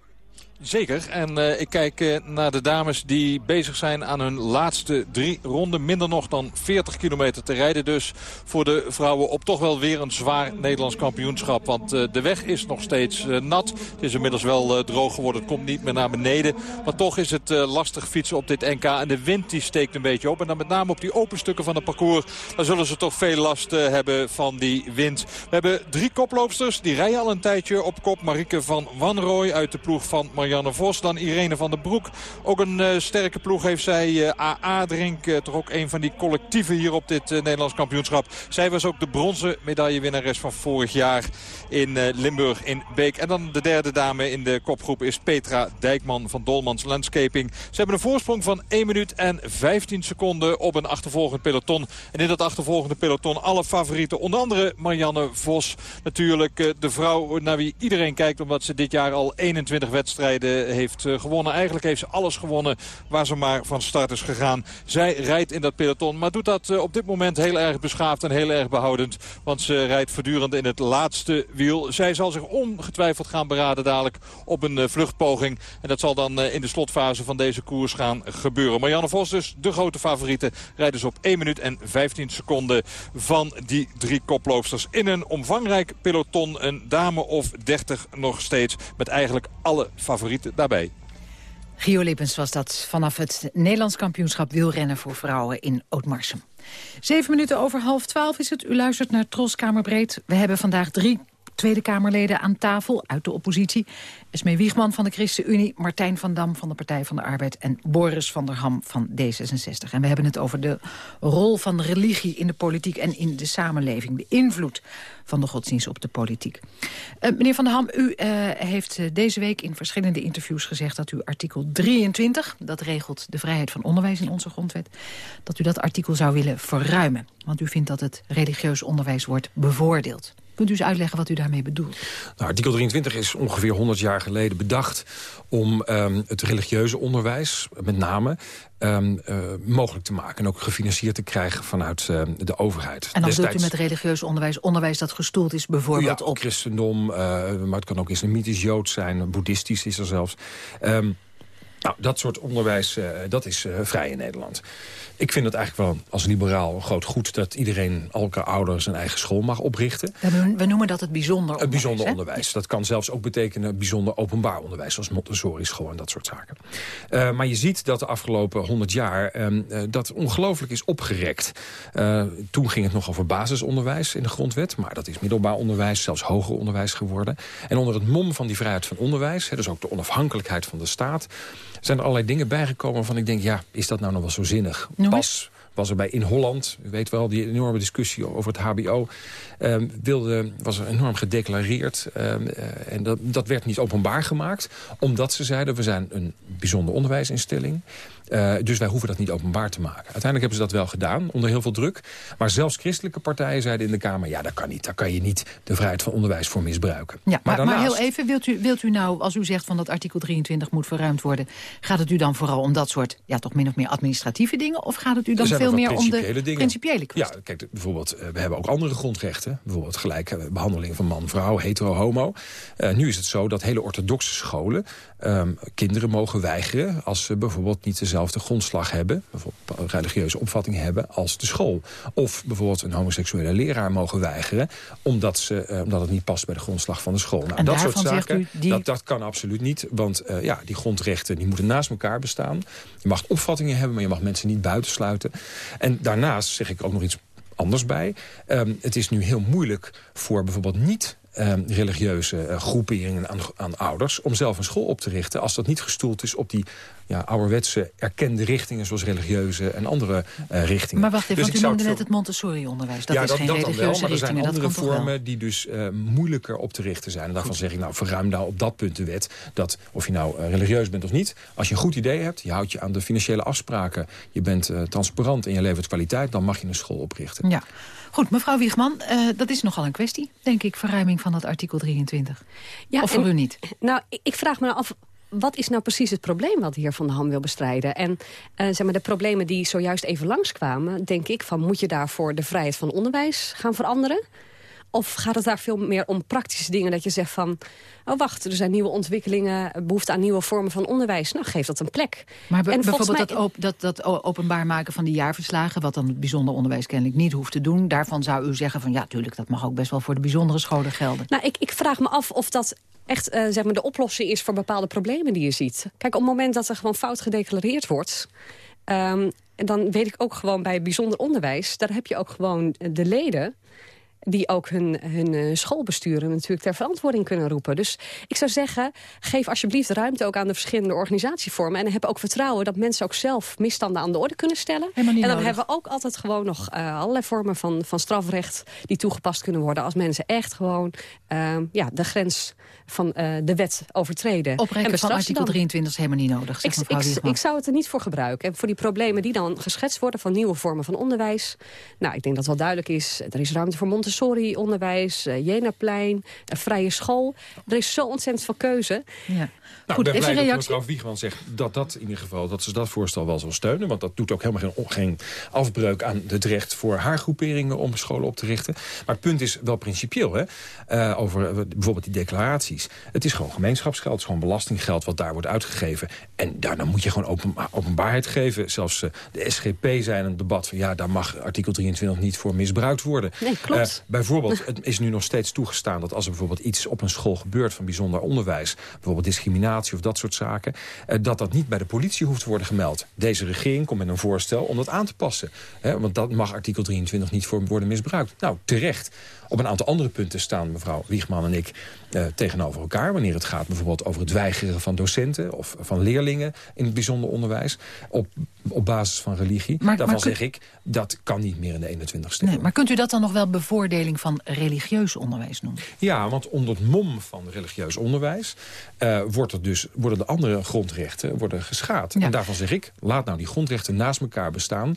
Zeker. En uh, ik kijk uh, naar de dames die bezig zijn aan hun laatste drie ronden. Minder nog dan 40 kilometer te rijden dus voor de vrouwen op toch wel weer een zwaar Nederlands kampioenschap. Want uh, de weg is nog steeds nat. Het is inmiddels wel droog geworden. Het komt niet meer naar beneden. Maar toch is het lastig fietsen op dit NK. En de wind die steekt een beetje op. En dan met name op die open stukken van het parcours. Dan zullen ze toch veel last hebben van die wind. We hebben drie koploopsters. Die rijden al een tijdje op kop. Marieke van Wanrooy uit de ploeg van Marianne Vos. Dan Irene van der Broek. Ook een uh, sterke ploeg heeft zij. Uh, eh, AA Drink, uh, toch ook een van die collectieven hier op dit Nederlands kampioenschap. Zij was ook de bronzen medaillewinnares van vorig jaar in Limburg in Beek. En dan de derde dame in de kopgroep is Petra Dijkman van Dolmans Landscaping. Ze hebben een voorsprong van 1 minuut en 15 seconden op een achtervolgend peloton. En in dat achtervolgende peloton alle favorieten. Onder andere Marianne Vos. Natuurlijk de vrouw naar wie iedereen kijkt omdat ze dit jaar al 21 wedstrijden heeft eh, gewonnen. Eigenlijk heeft ze alles gewonnen waar ze maar van start is gegaan. Zij rijdt in dat peloton, maar doet dat eh, op dit moment heel erg beschaafd en heel erg behoudend. Want ze rijdt voortdurend in het laatste wiel. Zij zal zich ongetwijfeld gaan beraden dadelijk op een eh, vluchtpoging. En dat zal dan in de slotfase van deze koers gaan gebeuren. Marianne Vos dus, de grote favoriete, rijdt dus op 1 minuut en 15 seconden van die drie koploopsters. In een omvangrijk peloton, een dame of 30 nog steeds. Met eigenlijk alle favorieten daarbij. Gio Lippens was dat vanaf het Nederlands kampioenschap wielrennen voor vrouwen in Ootmarsum. Zeven minuten over half twaalf is het. U luistert naar Troskamerbreed. We hebben vandaag drie Tweede Kamerleden aan tafel uit de oppositie. Esmee Wiegman van de ChristenUnie, Martijn van Dam van de Partij van de Arbeid... en Boris van der Ham van D66. En we hebben het over de rol van religie in de politiek en in de samenleving. De invloed van de godsdienst op de politiek. Uh, meneer Van der Ham, u uh, heeft uh, deze week in verschillende interviews gezegd... dat u artikel 23, dat regelt de vrijheid van onderwijs in onze grondwet... dat u dat artikel zou willen verruimen. Want u vindt dat het religieus onderwijs wordt bevoordeeld. Kunt u eens uitleggen wat u daarmee bedoelt? Nou, artikel 23 is ongeveer 100 jaar geleden bedacht... om um, het religieuze onderwijs, met name, um, uh, mogelijk te maken. En ook gefinancierd te krijgen vanuit uh, de overheid. En dan Destijds... u met religieus onderwijs onderwijs dat gestoeld is bijvoorbeeld ja, op... christendom, uh, maar het kan ook islamitisch, joods zijn, boeddhistisch is er zelfs. Um, nou, dat soort onderwijs, dat is vrij in Nederland. Ik vind het eigenlijk wel als liberaal een groot goed... dat iedereen, elke ouder, zijn eigen school mag oprichten. We noemen dat het bijzonder onderwijs. Het bijzonder onderwijs. Dat kan zelfs ook betekenen bijzonder openbaar onderwijs... zoals Montessori-school en dat soort zaken. Uh, maar je ziet dat de afgelopen 100 jaar uh, dat ongelooflijk is opgerekt. Uh, toen ging het nog over basisonderwijs in de grondwet. Maar dat is middelbaar onderwijs, zelfs hoger onderwijs geworden. En onder het mom van die vrijheid van onderwijs... Dus ook de onafhankelijkheid van de staat... zijn er allerlei dingen bijgekomen waarvan ik denk... ja, is dat nou nog wel zo zinnig? Pas was er bij in Holland, u weet wel, die enorme discussie over het hbo... Um, wilde, was er enorm gedeclareerd. Um, uh, en dat, dat werd niet openbaar gemaakt. Omdat ze zeiden, we zijn een bijzonder onderwijsinstelling. Uh, dus wij hoeven dat niet openbaar te maken. Uiteindelijk hebben ze dat wel gedaan, onder heel veel druk. Maar zelfs christelijke partijen zeiden in de Kamer... ja, dat kan niet, daar kan je niet de vrijheid van onderwijs voor misbruiken. Ja, maar, maar, daarnaast... maar heel even, wilt u, wilt u nou, als u zegt van dat artikel 23 moet verruimd worden... gaat het u dan vooral om dat soort, ja, toch min of meer administratieve dingen... of gaat het u dan veel meer om de dingen. principiële kwestie? Ja, kijk, bijvoorbeeld, uh, we hebben ook andere grondrechten. Bijvoorbeeld gelijke behandeling van man, vrouw, hetero, homo. Uh, nu is het zo dat hele orthodoxe scholen... Um, kinderen mogen weigeren als ze bijvoorbeeld niet dezelfde grondslag hebben... bijvoorbeeld religieuze opvatting hebben als de school. Of bijvoorbeeld een homoseksuele leraar mogen weigeren... omdat, ze, uh, omdat het niet past bij de grondslag van de school. Nou, en dat soort zaken, die... dat, dat kan absoluut niet. Want uh, ja, die grondrechten die moeten naast elkaar bestaan. Je mag opvattingen hebben, maar je mag mensen niet buitensluiten. En daarnaast zeg ik ook nog iets anders bij. Um, het is nu heel moeilijk voor bijvoorbeeld niet uh, religieuze uh, groeperingen aan, aan, ouders... om zelf een school op te richten... als dat niet gestoeld is op die ja, ouderwetse erkende richtingen... zoals religieuze en andere uh, richtingen. Maar wacht even, dus want u noemde net het Montessori-onderwijs. Dat ja, is dat, geen dat religieuze dan wel, maar er zijn andere vormen die dus moeilijker op te richten zijn. En daarvan goed. zeg ik, nou, verruim daar op dat punt de wet... dat of je nou religieus bent of niet... als je een goed idee hebt, je houdt je aan de financiële afspraken... je bent transparant en je levert kwaliteit... dan mag je een school oprichten. Ja. Goed, mevrouw Wiegman, uh, dat is nogal een kwestie, denk ik, verruiming van dat artikel 23. Ja, of voor en, u niet? Nou, ik vraag me af, wat is nou precies het probleem wat de heer Van der Ham wil bestrijden? En uh, zeg maar, de problemen die zojuist even langskwamen, denk ik van moet je daarvoor de vrijheid van onderwijs gaan veranderen? Of gaat het daar veel meer om praktische dingen dat je zegt van... oh wacht, er zijn nieuwe ontwikkelingen, behoefte aan nieuwe vormen van onderwijs. Nou, geef dat een plek. Maar be en bijvoorbeeld mij... dat, op, dat, dat openbaar maken van die jaarverslagen... wat dan het bijzonder onderwijs kennelijk niet hoeft te doen... daarvan zou u zeggen van ja, tuurlijk, dat mag ook best wel voor de bijzondere scholen gelden. Nou, ik, ik vraag me af of dat echt uh, zeg maar de oplossing is voor bepaalde problemen die je ziet. Kijk, op het moment dat er gewoon fout gedeclareerd wordt... Um, dan weet ik ook gewoon bij bijzonder onderwijs... daar heb je ook gewoon de leden die ook hun, hun eh, schoolbesturen natuurlijk ter verantwoording kunnen roepen. Dus ik zou zeggen, geef alsjeblieft ruimte ook aan de verschillende organisatievormen. En heb ook vertrouwen dat mensen ook zelf misstanden aan de orde kunnen stellen. En dan nodig. hebben we ook altijd gewoon nog uh, allerlei vormen van, van strafrecht die toegepast kunnen worden. Als mensen echt gewoon uh, ja, de grens van uh, de wet overtreden. Oprekken van artikel 23 is helemaal niet nodig, ik, ik, ik, zou het er niet voor gebruiken. En voor die problemen die dan geschetst worden van nieuwe vormen van onderwijs. Nou, ik denk dat wel duidelijk is, er is ruimte voor Montessori-onderwijs, uh, Jenaplein, een vrije school. Er is zo ontzettend veel keuze. Ja. Nou, Goed, ben blij dat mevrouw Wiegman zegt dat dat in ieder geval dat ze dat voorstel wel zal steunen. Want dat doet ook helemaal geen, geen afbreuk aan het recht voor haar groeperingen om scholen op te richten. Maar het punt is wel principieel, hè? Uh, over bijvoorbeeld die declaraties. Het is gewoon gemeenschapsgeld, het is gewoon belastinggeld wat daar wordt uitgegeven. En daarna moet je gewoon open, openbaarheid geven. Zelfs uh, de SGP zei in een debat van ja, daar mag artikel 23 niet voor misbruikt worden. Nee, klopt. Uh, bijvoorbeeld, het is nu nog steeds toegestaan dat als er bijvoorbeeld iets op een school gebeurt van bijzonder onderwijs, bijvoorbeeld discriminatie of dat soort zaken... Uh, dat dat niet bij de politie hoeft te worden gemeld. Deze regering komt met een voorstel om dat aan te passen. Hè, want dat mag artikel 23 niet voor worden misbruikt. Nou, terecht. Op een aantal andere punten staan mevrouw Wiegman en ik uh, tegenover elkaar. Wanneer het gaat bijvoorbeeld over het weigeren van docenten... of van leerlingen in het bijzonder onderwijs. Op, op basis van religie. Maar, Daarvan maar zeg ik, dat kan niet meer in de 21ste eeuw. Nee, maar kunt u dat dan nog wel bevoordelen? herverdeling van religieus onderwijs noemt. Ja, want onder het mom van religieus onderwijs... Uh, wordt er dus, worden de andere grondrechten worden geschaad. En daarvan zeg ik, laat nou die grondrechten naast elkaar bestaan.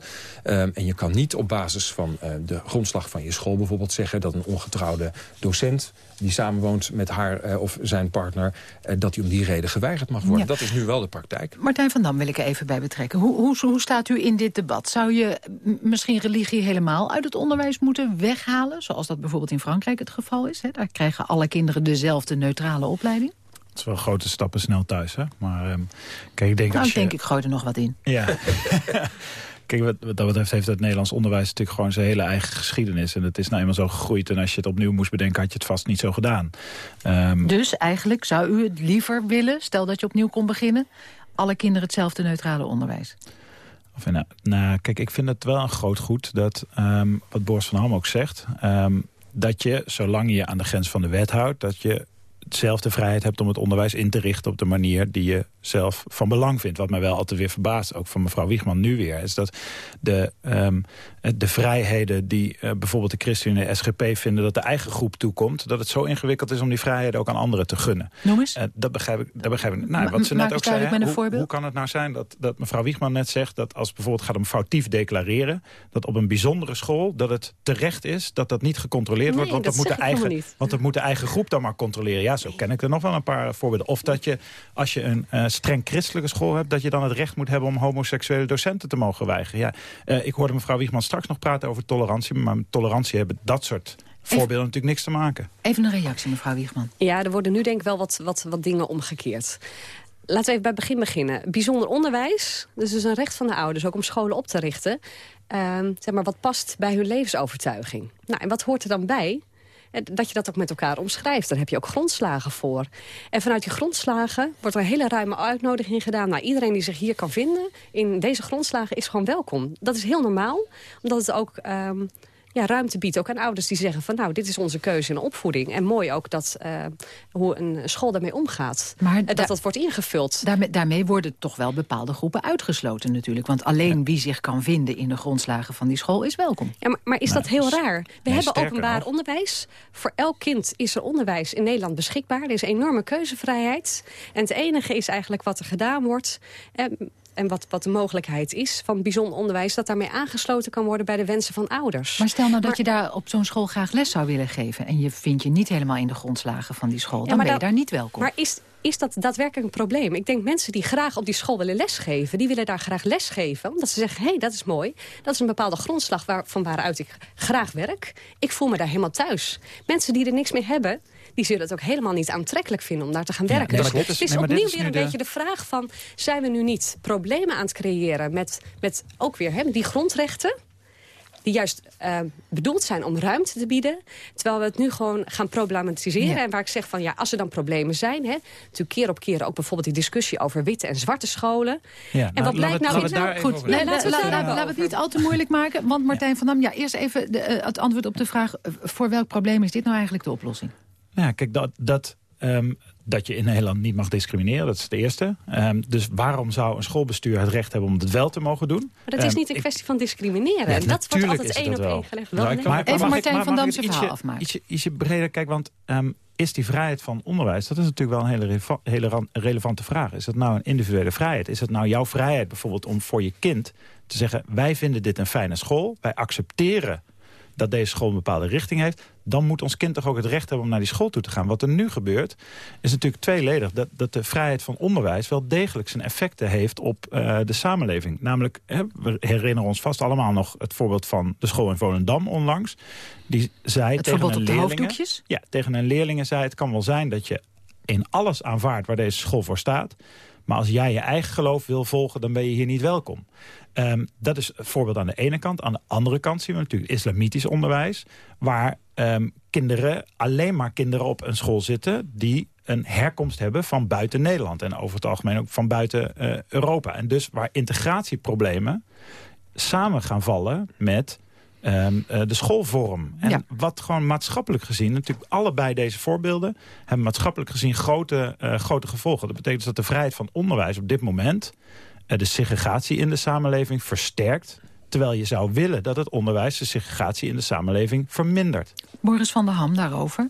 Um, en je kan niet op basis van uh, de grondslag van je school bijvoorbeeld zeggen... dat een ongetrouwde docent die samenwoont met haar uh, of zijn partner... dat hij om die reden geweigerd mag worden. Dat is nu wel de praktijk. Martijn van Dam wil ik er even bij betrekken. Hoe, hoe, hoe staat u in dit debat? Zou je misschien religie helemaal uit het onderwijs moeten weghalen? Zoals dat bijvoorbeeld in Frankrijk het geval is. Hè? Daar krijgen alle kinderen dezelfde neutrale opleiding. Het is wel grote stappen snel thuis, hè? Maar um, kijk, ik denk nou, als ik denk, ik gooi er nog wat in. Ja. Kijk, wat, wat dat betreft heeft het Nederlands onderwijs natuurlijk gewoon zijn hele eigen geschiedenis. En het is nou eenmaal zo gegroeid. En als je het opnieuw moest bedenken, had je het vast niet zo gedaan. Um, dus eigenlijk zou u het liever willen, stel dat je opnieuw kon beginnen... alle kinderen hetzelfde neutrale onderwijs? Of, nou, nou, kijk, ik vind het wel een groot goed dat, um, wat Boris van Ham ook zegt... Um, dat je, zolang je aan de grens van de wet houdt... dat je zelf de vrijheid hebt om het onderwijs in te richten... op de manier die je zelf van belang vindt. Wat mij wel altijd weer verbaast, ook van mevrouw Wiegman nu weer... is dat de, um, de vrijheden die uh, bijvoorbeeld de ChristenUnie en de SGP vinden... dat de eigen groep toekomt, dat het zo ingewikkeld is... om die vrijheden ook aan anderen te gunnen. Noem eens. Uh, dat begrijp ik, dat begrijp ik nou, wat ze net ook zei. Hoe, hoe, kan het nou zijn dat, dat mevrouw Wiegman net zegt... dat als het bijvoorbeeld gaat om foutief declareren... dat op een bijzondere school dat het terecht is... dat dat niet gecontroleerd nee, wordt... want dat, dat moet de eigen, want dat moet de eigen groep dan maar controleren. Ja, zo ken ik er nog wel een paar voorbeelden. Of dat je, als je een uh, streng christelijke school hebt... dat je dan het recht moet hebben om homoseksuele docenten te mogen weigeren. Ja, uh, ik hoorde mevrouw Wiegman straks nog praten over tolerantie... maar met tolerantie hebben dat soort voorbeelden Even, natuurlijk niks te maken. Even een reactie, mevrouw Wiegman. Ja, er worden nu denk ik wel wat, wat, wat dingen omgekeerd. Laten we even bij het begin beginnen. Bijzonder onderwijs, dus is een recht van de ouders... ook om scholen op te richten... Uh, zeg maar, wat past bij hun levensovertuiging. Nou, en wat hoort er dan bij? Dat je dat ook met elkaar omschrijft. Daar heb je ook grondslagen voor. En vanuit die grondslagen wordt er een hele ruime uitnodiging gedaan... naar iedereen die zich hier kan vinden in deze grondslagen is gewoon welkom. Dat is heel normaal, omdat het ook... Um, ja, ruimte biedt ook aan ouders die zeggen van... nou, dit is onze keuze in opvoeding. En mooi ook dat uh, hoe een school daarmee omgaat. Maar dat dat wordt ingevuld. Daarmee, daarmee worden toch wel bepaalde groepen uitgesloten natuurlijk. Want alleen ja. wie zich kan vinden in de grondslagen van die school is welkom. Ja, maar, maar is nou, dat heel raar? We nee, hebben openbaar nog. onderwijs. Voor elk kind is er onderwijs in Nederland beschikbaar. Er is enorme keuzevrijheid. En het enige is eigenlijk wat er gedaan wordt... Eh, en wat, wat de mogelijkheid is van bijzonder onderwijs... dat daarmee aangesloten kan worden bij de wensen van ouders. Maar stel nou dat je daar op zo'n school graag les zou willen geven... en je vindt je niet helemaal in de grondslagen van die school... Ja, dan ben je dat, daar niet welkom. Maar is, is dat daadwerkelijk een probleem? Ik denk mensen die graag op die school willen lesgeven... die willen daar graag lesgeven, omdat ze zeggen... hé, hey, dat is mooi, dat is een bepaalde grondslag waar, van waaruit ik graag werk. Ik voel me daar helemaal thuis. Mensen die er niks mee hebben die zullen het ook helemaal niet aantrekkelijk vinden om daar te gaan werken. Ja, dus het is nee, opnieuw is weer een de... beetje de vraag van... zijn we nu niet problemen aan het creëren met, met ook weer hè, die grondrechten die juist uh, bedoeld zijn om ruimte te bieden. Terwijl we het nu gewoon gaan problematiseren. Ja. En waar ik zeg van, ja, als er dan problemen zijn... Hè, natuurlijk keer op keer ook bijvoorbeeld die discussie over witte en zwarte scholen. Ja, en nou, wat blijkt nou... Nou goed, nee, laten we het, niet al te moeilijk maken. Want Martijn ja. van Dam, ja, eerst even de, uh, het antwoord op de vraag... Uh, voor welk probleem is dit nou eigenlijk de oplossing? Ja, kijk, dat, dat, um, dat je in Nederland niet mag discrimineren, dat is het eerste. Um, dus waarom zou een schoolbestuur het recht hebben om het wel te mogen doen? Maar dat is niet een um, kwestie van discrimineren. Ja, dat wordt altijd één op één gelegd. Wel, nee. maar, Even Martijn ik, van Dam zijn verhaal afmaken. Ietsje, ietsje breder, kijk, want um, is die vrijheid van onderwijs... dat is natuurlijk wel een hele, hele relevante vraag. Is dat nou een individuele vrijheid? Is het nou jouw vrijheid bijvoorbeeld om voor je kind te zeggen... wij vinden dit een fijne school, wij accepteren dat deze school een bepaalde richting heeft... dan moet ons kind toch ook het recht hebben om naar die school toe te gaan. Wat er nu gebeurt, is natuurlijk tweeledig. Dat, dat de vrijheid van onderwijs wel degelijk zijn effecten heeft op uh, de samenleving. Namelijk, hè, we herinneren ons vast allemaal nog het voorbeeld van de school in Volendam onlangs. Die zei het tegen een leerlingen, Ja, tegen een leerlingen zei het kan wel zijn dat je in alles aanvaardt waar deze school voor staat... Maar als jij je eigen geloof wil volgen, dan ben je hier niet welkom. Um, dat is een voorbeeld aan de ene kant. Aan de andere kant zien we natuurlijk islamitisch onderwijs... waar um, kinderen, alleen maar kinderen op een school zitten... die een herkomst hebben van buiten Nederland. En over het algemeen ook van buiten uh, Europa. En dus waar integratieproblemen samen gaan vallen met... Um, uh, de schoolvorm. En ja. wat gewoon maatschappelijk gezien... natuurlijk allebei deze voorbeelden... hebben maatschappelijk gezien grote, uh, grote gevolgen. Dat betekent dus dat de vrijheid van onderwijs op dit moment... Uh, de segregatie in de samenleving versterkt Terwijl je zou willen dat het onderwijs de segregatie in de samenleving vermindert. Boris van der Ham daarover.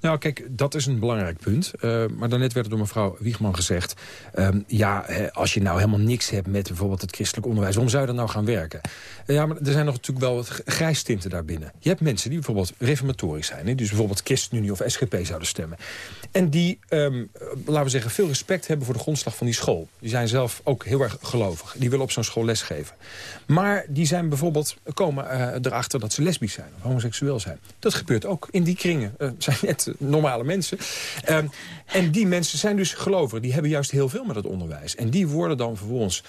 Nou, kijk, dat is een belangrijk punt. Uh, maar daarnet werd er door mevrouw Wiegman gezegd... Um, ja, als je nou helemaal niks hebt met bijvoorbeeld het christelijk onderwijs... waarom zou je dan nou gaan werken? Uh, ja, maar er zijn nog natuurlijk wel wat grijstinten daarbinnen. Je hebt mensen die bijvoorbeeld reformatorisch zijn... Hè, dus bijvoorbeeld ChristenUnie of SGP zouden stemmen. En die, um, laten we zeggen, veel respect hebben voor de grondslag van die school. Die zijn zelf ook heel erg gelovig. Die willen op zo'n school lesgeven. Maar die zijn bijvoorbeeld komen erachter dat ze lesbisch zijn... of homoseksueel zijn. Dat gebeurt ook in die kringen. zijn net normale mensen. Um, en die mensen zijn dus gelovigen. Die hebben juist heel veel met het onderwijs. En die worden dan vervolgens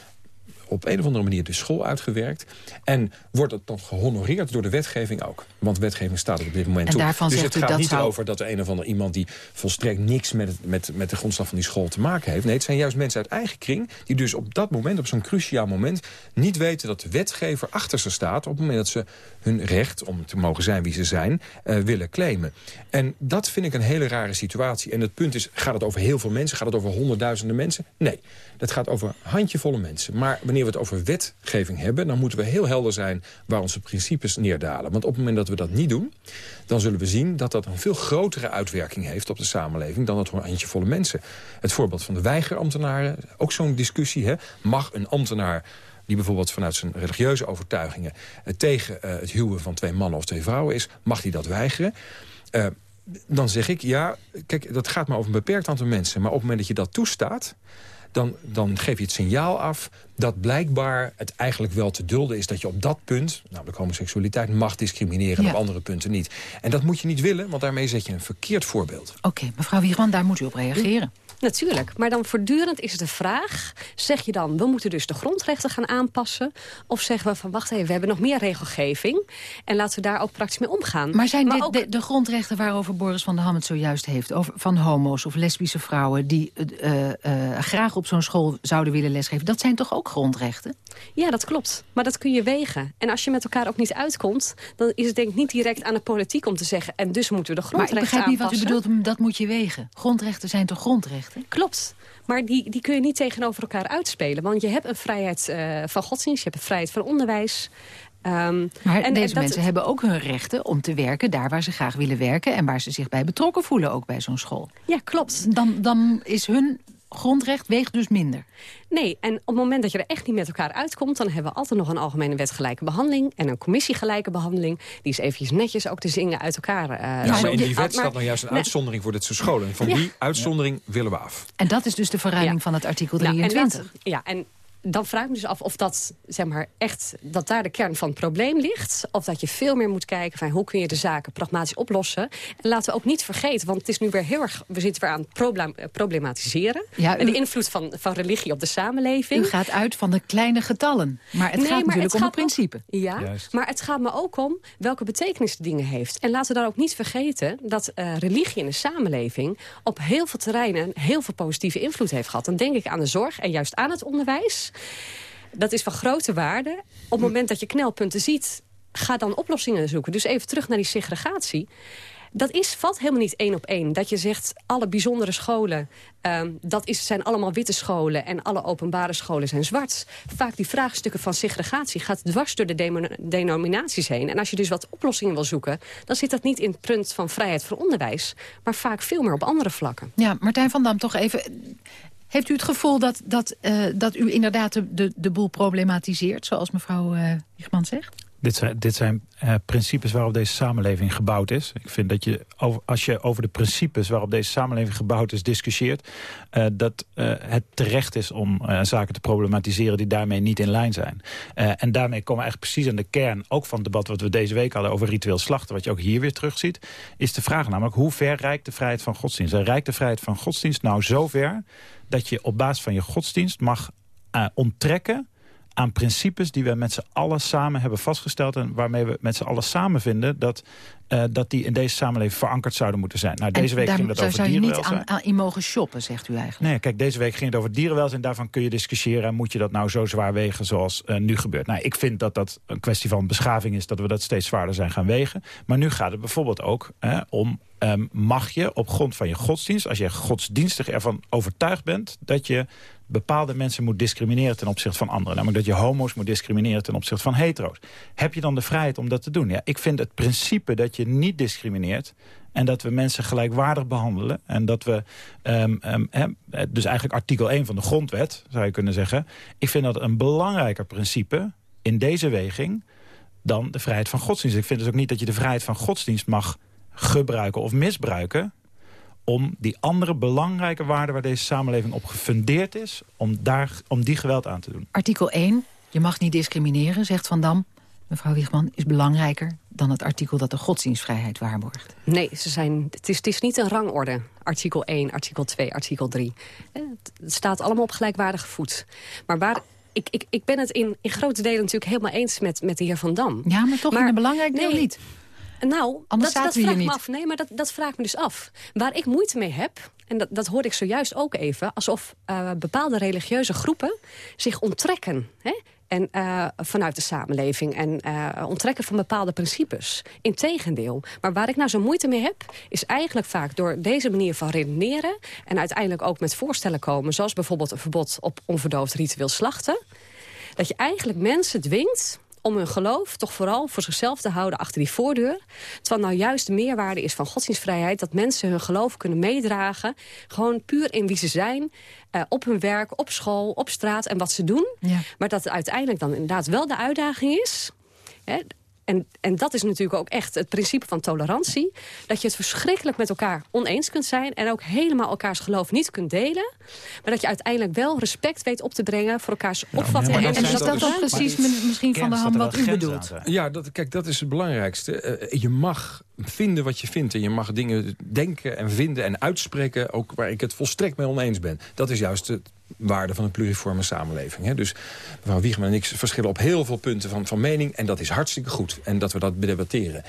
op een of andere manier de school uitgewerkt. En wordt het dan gehonoreerd door de wetgeving ook. Want wetgeving staat er op dit moment en toe. Dus het gaat dat niet zou... over dat er een of ander iemand... die volstrekt niks met, het, met, met de grondslag van die school te maken heeft. Nee, het zijn juist mensen uit eigen kring... die dus op dat moment, op zo'n cruciaal moment... niet weten dat de wetgever achter ze staat... op het moment dat ze hun recht, om te mogen zijn wie ze zijn... Uh, willen claimen. En dat vind ik een hele rare situatie. En het punt is, gaat het over heel veel mensen? Gaat het over honderdduizenden mensen? Nee, dat gaat over handjevolle mensen. Maar wanneer we het over wetgeving hebben... dan moeten we heel helder zijn waar onze principes neerdalen. Want op het moment dat we dat niet doen... dan zullen we zien dat dat een veel grotere uitwerking heeft op de samenleving... dan dat voor handjevolle mensen. Het voorbeeld van de weigerambtenaren, ook zo'n discussie. Hè? Mag een ambtenaar die bijvoorbeeld vanuit zijn religieuze overtuigingen... Uh, tegen uh, het huwen van twee mannen of twee vrouwen is... mag hij dat weigeren? Uh, dan zeg ik, ja, kijk, dat gaat maar over een beperkt aantal mensen. Maar op het moment dat je dat toestaat dan, dan geef je het signaal af dat blijkbaar het eigenlijk wel te dulden is... dat je op dat punt, namelijk homoseksualiteit, mag discrimineren... en op andere punten niet. En dat moet je niet willen, want daarmee zet je een verkeerd voorbeeld. Oké, okay, mevrouw Wierman, daar moet u op reageren. Natuurlijk, maar dan voortdurend is de vraag... zeg je dan, we moeten dus de grondrechten gaan aanpassen... of zeggen we van, wacht even, we hebben nog meer regelgeving... en laten we daar ook praktisch mee omgaan. Maar zijn maar dit ook... de, de, grondrechten waarover Boris van der Ham het zojuist heeft... Over, van homo's of lesbische vrouwen die uh, uh, graag op zo'n school zouden willen lesgeven... dat zijn toch ook grondrechten? Ja, dat klopt. Maar dat kun je wegen. En als je met elkaar ook niet uitkomt... dan is het denk ik niet direct aan de politiek om te zeggen... en dus moeten we de grondrechten Maar ik begrijp aanpassen. niet wat u bedoelt, dat moet je wegen. Grondrechten zijn toch grondrechten? Klopt. Maar die, die kun je niet tegenover elkaar uitspelen. Want je hebt een vrijheid uh, van godsdienst, je hebt een vrijheid van onderwijs. Um, maar en, deze en mensen hebben ook hun rechten om te werken daar waar ze graag willen werken... en waar ze zich bij betrokken voelen, ook bij zo'n school. Ja, klopt. Dan, dan is hun grondrecht weegt dus minder. Nee, en op het moment dat je er echt niet met elkaar uitkomt... dan hebben we altijd nog een algemene wet gelijke behandeling... en een commissie gelijke behandeling. Die is eventjes netjes ook te zingen uit elkaar. Uh, ja, maar in die wet staat nou juist een nee. uitzondering voor dit soort scholen. En van ja. die uitzondering ja. willen we af. En dat is dus de verruiming ja. van het artikel 23. Nou, en dat, ja, en dan vraag ik me dus af of dat, zeg maar, echt, dat daar de kern van het probleem ligt. Of dat je veel meer moet kijken van hoe kun je de zaken pragmatisch oplossen. En laten we ook niet vergeten, want het is nu weer heel erg... we zitten weer aan het problem, problematiseren. Ja, u, en de invloed van, van religie op de samenleving. U gaat uit van de kleine getallen. Maar het nee, gaat maar natuurlijk het om het principe. Ja, Juist. maar het gaat me ook om welke betekenis de dingen heeft. En laten we daar ook niet vergeten dat uh, religie in de samenleving... op heel veel terreinen heel veel positieve invloed heeft gehad. Dan denk ik aan de zorg en juist aan het onderwijs. Dat is van grote waarde. Op het moment dat je knelpunten ziet, ga dan oplossingen zoeken. Dus even terug naar die segregatie. Dat is, valt helemaal niet één op één. Dat je zegt, alle bijzondere scholen, um, dat is, zijn allemaal witte scholen... en alle openbare scholen zijn zwart. Vaak die vraagstukken van segregatie gaat dwars door de denominaties heen. En als je dus wat oplossingen wil zoeken... dan zit dat niet in het punt van vrijheid voor onderwijs... maar vaak veel meer op andere vlakken. Ja, Martijn van Dam, toch even... Heeft u het gevoel dat, dat, uh, dat u inderdaad de, de, boel problematiseert, zoals mevrouw uh, zegt? Dit zijn, dit zijn uh, principes waarop deze samenleving gebouwd is. Ik vind dat je, als je over de principes waarop deze samenleving gebouwd is discussieert... Uh, dat uh, het terecht is om zaken te problematiseren die daarmee niet in lijn zijn. en daarmee komen we eigenlijk precies aan de kern, ook van het debat wat we deze week hadden over ritueel slachten, wat je ook hier weer terugziet, is de vraag namelijk hoe ver reikt de vrijheid van godsdienst? En reikt de vrijheid van godsdienst nou zo ver dat je op basis van je godsdienst mag onttrekken aan principes die we met z'n allen samen hebben vastgesteld... en waarmee we met z'n allen samen vinden dat uh, dat die in deze samenleving verankerd zouden moeten zijn. Nou, deze week ging het over zou dierenwelzijn. zou je niet aan, aan, in mogen shoppen, zegt u eigenlijk? Nee, kijk, deze week ging het over dierenwelzijn. Daarvan kun je discussiëren. Moet je dat nou zo zwaar wegen zoals uh, nu gebeurt? Nou, ik vind dat dat een kwestie van beschaving is... dat we dat steeds zwaarder zijn gaan wegen. Maar nu gaat het bijvoorbeeld ook om... Um, mag je op grond van je godsdienst... als je godsdienstig ervan overtuigd bent... dat je bepaalde mensen moet discrimineren ten opzichte van anderen. Namelijk dat je homo's moet discrimineren ten opzichte van hetero's. Heb je dan de vrijheid om dat te doen? Ja, ik vind het principe dat je niet discrimineert... en dat we mensen gelijkwaardig behandelen... en dat we, um, um, dus eigenlijk artikel 1 van de grondwet, zou je kunnen zeggen... ik vind dat een belangrijker principe in deze weging dan de vrijheid van godsdienst. Ik vind dus ook niet dat je de vrijheid van godsdienst mag gebruiken of misbruiken om die andere belangrijke waarden waar deze samenleving op gefundeerd is... om, daar, om die geweld aan te doen. Artikel 1, je mag niet discrimineren, zegt Van Dam. Mevrouw Wiegman, is belangrijker dan het artikel dat de godsdienstvrijheid waarborgt. Nee, ze zijn, het, is, het is niet een rangorde. Artikel 1, artikel 2, artikel 3. Het staat allemaal op gelijkwaardige voet. Maar waar ik, ik, ik ben het in, in grote delen natuurlijk helemaal eens met, met de heer Van Dam. Ja, maar toch maar, in een belangrijk deel niet. Nou, Anders dat, dat vraag me af. Nee, maar dat, dat vraagt me dus af. Waar ik moeite mee heb, en dat, dat hoorde ik zojuist ook even... alsof uh, bepaalde religieuze groepen zich onttrekken. Hè? En uh, vanuit de samenleving en uh, onttrekken van bepaalde principes. Integendeel. Maar waar ik nou zo moeite mee heb... is eigenlijk vaak door deze manier van redeneren... en uiteindelijk ook met voorstellen komen... zoals bijvoorbeeld een verbod op onverdoofd ritueel slachten... dat je eigenlijk mensen dwingt om hun geloof toch vooral voor zichzelf te houden achter die voordeur. Terwijl nou juist de meerwaarde is van godsdienstvrijheid... dat mensen hun geloof kunnen meedragen. Gewoon puur in wie ze zijn. Uh, op hun werk, op school, op straat en wat ze doen. Ja. Maar dat het uiteindelijk dan inderdaad wel de uitdaging is... Hè, en, en dat is natuurlijk ook echt het principe van tolerantie. Dat je het verschrikkelijk met elkaar oneens kunt zijn... en ook helemaal elkaars geloof niet kunt delen. Maar dat je uiteindelijk wel respect weet op te brengen... voor elkaars opvattingen. en, en dat dat dan precies misschien van de hand wat u bedoelt. Ja, dat, kijk, dat is het belangrijkste. Uh, je mag vinden wat je vindt. En je mag dingen denken en vinden en uitspreken... ook waar ik het volstrekt mee oneens ben. Dat is juist het waarde van een pluriforme samenleving. Hè? Dus mevrouw Wiegman en ik verschillen op heel veel punten van, van mening... en dat is hartstikke goed en dat we dat debatteren.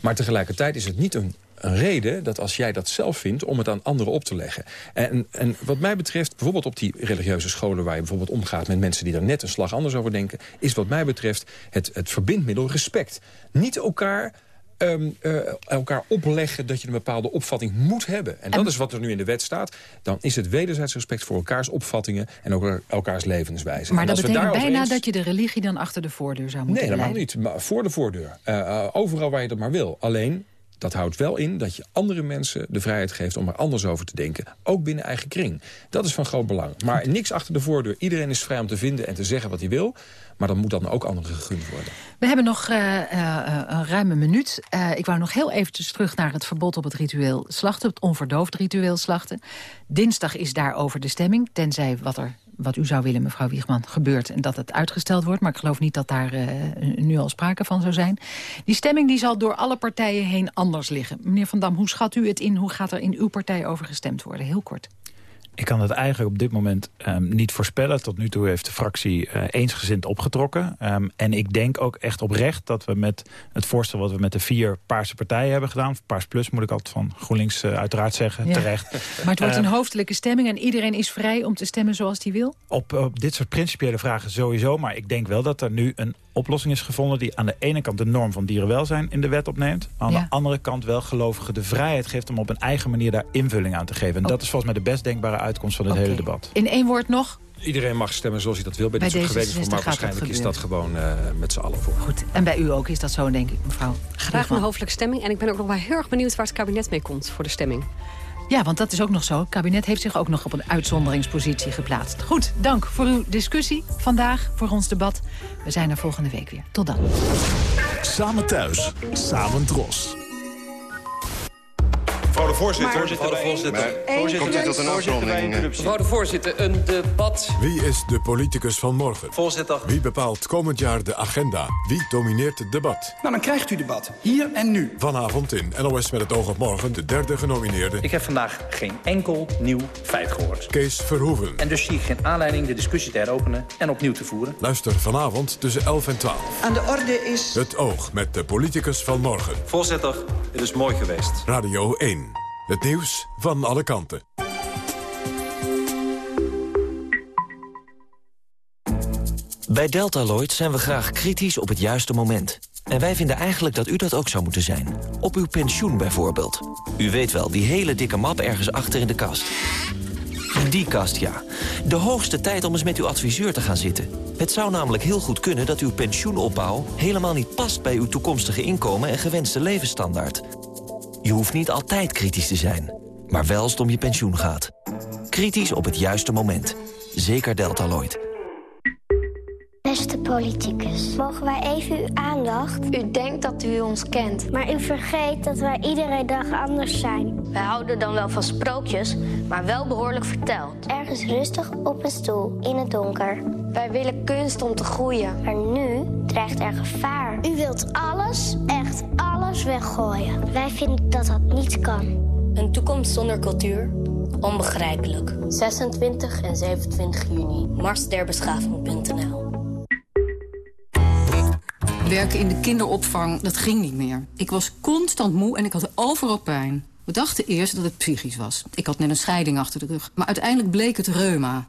Maar tegelijkertijd is het niet een, reden dat als jij dat zelf vindt... om het aan anderen op te leggen. En, en wat mij betreft, bijvoorbeeld op die religieuze scholen... waar je bijvoorbeeld omgaat met mensen die daar net een slag anders over denken... is wat mij betreft het, het verbindmiddel respect. Niet elkaar um, uh, elkaar opleggen dat je een bepaalde opvatting moet hebben. En, dat is wat er nu in de wet staat. Dan is het wederzijds respect voor elkaars opvattingen... en ook elkaars levenswijze. Maar dat betekent bijna dat je de religie dan achter de voordeur zou moeten Nee, helemaal niet. Maar voor de voordeur. Uh, overal waar je dat maar wil. Alleen, dat houdt wel in dat je andere mensen de vrijheid geeft om er anders over te denken. Ook binnen eigen kring. Dat is van groot belang. Maar niks achter de voordeur. Iedereen is vrij om te vinden en te zeggen wat hij wil. Maar dan moet dan ook anderen gegund worden. We hebben nog uh, uh, een ruime minuut. Ik wou nog heel eventjes terug naar het verbod op het ritueel slachten. Het onverdoofd ritueel slachten. Dinsdag is daarover de stemming. Tenzij wat er wat u zou willen, mevrouw Wiegman, gebeurt... en dat het uitgesteld wordt. Maar ik geloof niet dat daar nu al sprake van zou zijn. Die stemming die zal door alle partijen heen anders liggen. Meneer Van Dam, hoe schat u het in? Hoe gaat er in uw partij over gestemd worden? Heel kort. Ik kan het eigenlijk op dit moment um, niet voorspellen. Tot nu toe heeft de fractie uh, eensgezind opgetrokken. Um, en ik denk ook echt oprecht dat we met het voorstel... wat we met de vier paarse partijen hebben gedaan... Paars Plus moet ik altijd van GroenLinks uh, uiteraard zeggen, ja. terecht. Maar het wordt uh, een hoofdelijke stemming... en iedereen is vrij om te stemmen zoals hij wil? Op, op dit soort principiële vragen sowieso. Maar ik denk wel dat er nu een oplossing is gevonden... die aan de ene kant de norm van dierenwelzijn in de wet opneemt. Aan ja. de andere kant wel gelovigen de vrijheid geeft... om op een eigen manier daar invulling aan te geven. En oh. dat is volgens mij de best denkbare uitkomst van okay. hele debat. In één woord nog? Iedereen mag stemmen zoals hij dat wil bij, bij dit soort. Maar waarschijnlijk is dat gewoon uh, met z'n allen voor. Goed. En bij u ook is dat zo, denk ik, mevrouw? Graag een hoofdelijke stemming. En ik ben ook nog wel heel erg benieuwd waar het kabinet mee komt voor de stemming. Ja, want dat is ook nog zo. Het kabinet heeft zich ook nog op een uitzonderingspositie geplaatst. Goed, dank voor uw discussie vandaag, voor ons debat. We zijn er volgende week weer. Tot dan. Samen thuis, samen dros. Mevrouw de voorzitter. Mevrouw de voorzitter. Komt u tot een afronding? Mevrouw de voorzitter, een debat. Wie is de politicus van morgen? Voorzitter. Wie bepaalt komend jaar de agenda? Wie domineert het debat? Nou, dan krijgt u debat. Hier en nu. Vanavond in NOS met het oog op morgen de derde genomineerde... Ik heb vandaag geen enkel nieuw feit gehoord. Kees Verhoeven. En dus zie ik geen aanleiding de discussie te heropenen en opnieuw te voeren. Luister vanavond tussen 11 en 12. Aan de orde is... Het oog met de politicus van morgen. Voorzitter, het is mooi geweest. Radio 1. Het nieuws van alle kanten. Bij Deltaloid zijn we graag kritisch op het juiste moment. En wij vinden eigenlijk dat u dat ook zou moeten zijn. Op uw pensioen bijvoorbeeld. U weet wel, die hele dikke map ergens achter in de kast. Die kast, ja. De hoogste tijd om eens met uw adviseur te gaan zitten. Het zou namelijk heel goed kunnen dat uw pensioenopbouw... helemaal niet past bij uw toekomstige inkomen en gewenste levensstandaard. Je hoeft niet altijd kritisch te zijn, maar wel als het om je pensioen gaat. Kritisch op het juiste moment. Zeker Deltaloid. Beste politicus, mogen wij even uw aandacht? U denkt dat u ons kent, maar u vergeet dat wij iedere dag anders zijn. Wij houden dan wel van sprookjes, maar wel behoorlijk verteld. Ergens rustig op een stoel, in het donker. Wij willen kunst om te groeien, maar nu dreigt er gevaar. U wilt alles, echt alles weggooien. Wij vinden dat dat niet kan. Een toekomst zonder cultuur? Onbegrijpelijk. 26 en 27 juni. Marsderbeschaving.nl Werken in de kinderopvang, dat ging niet meer. Ik was constant moe en ik had overal pijn. We dachten eerst dat het psychisch was. Ik had net een scheiding achter de rug. Maar uiteindelijk bleek het reuma.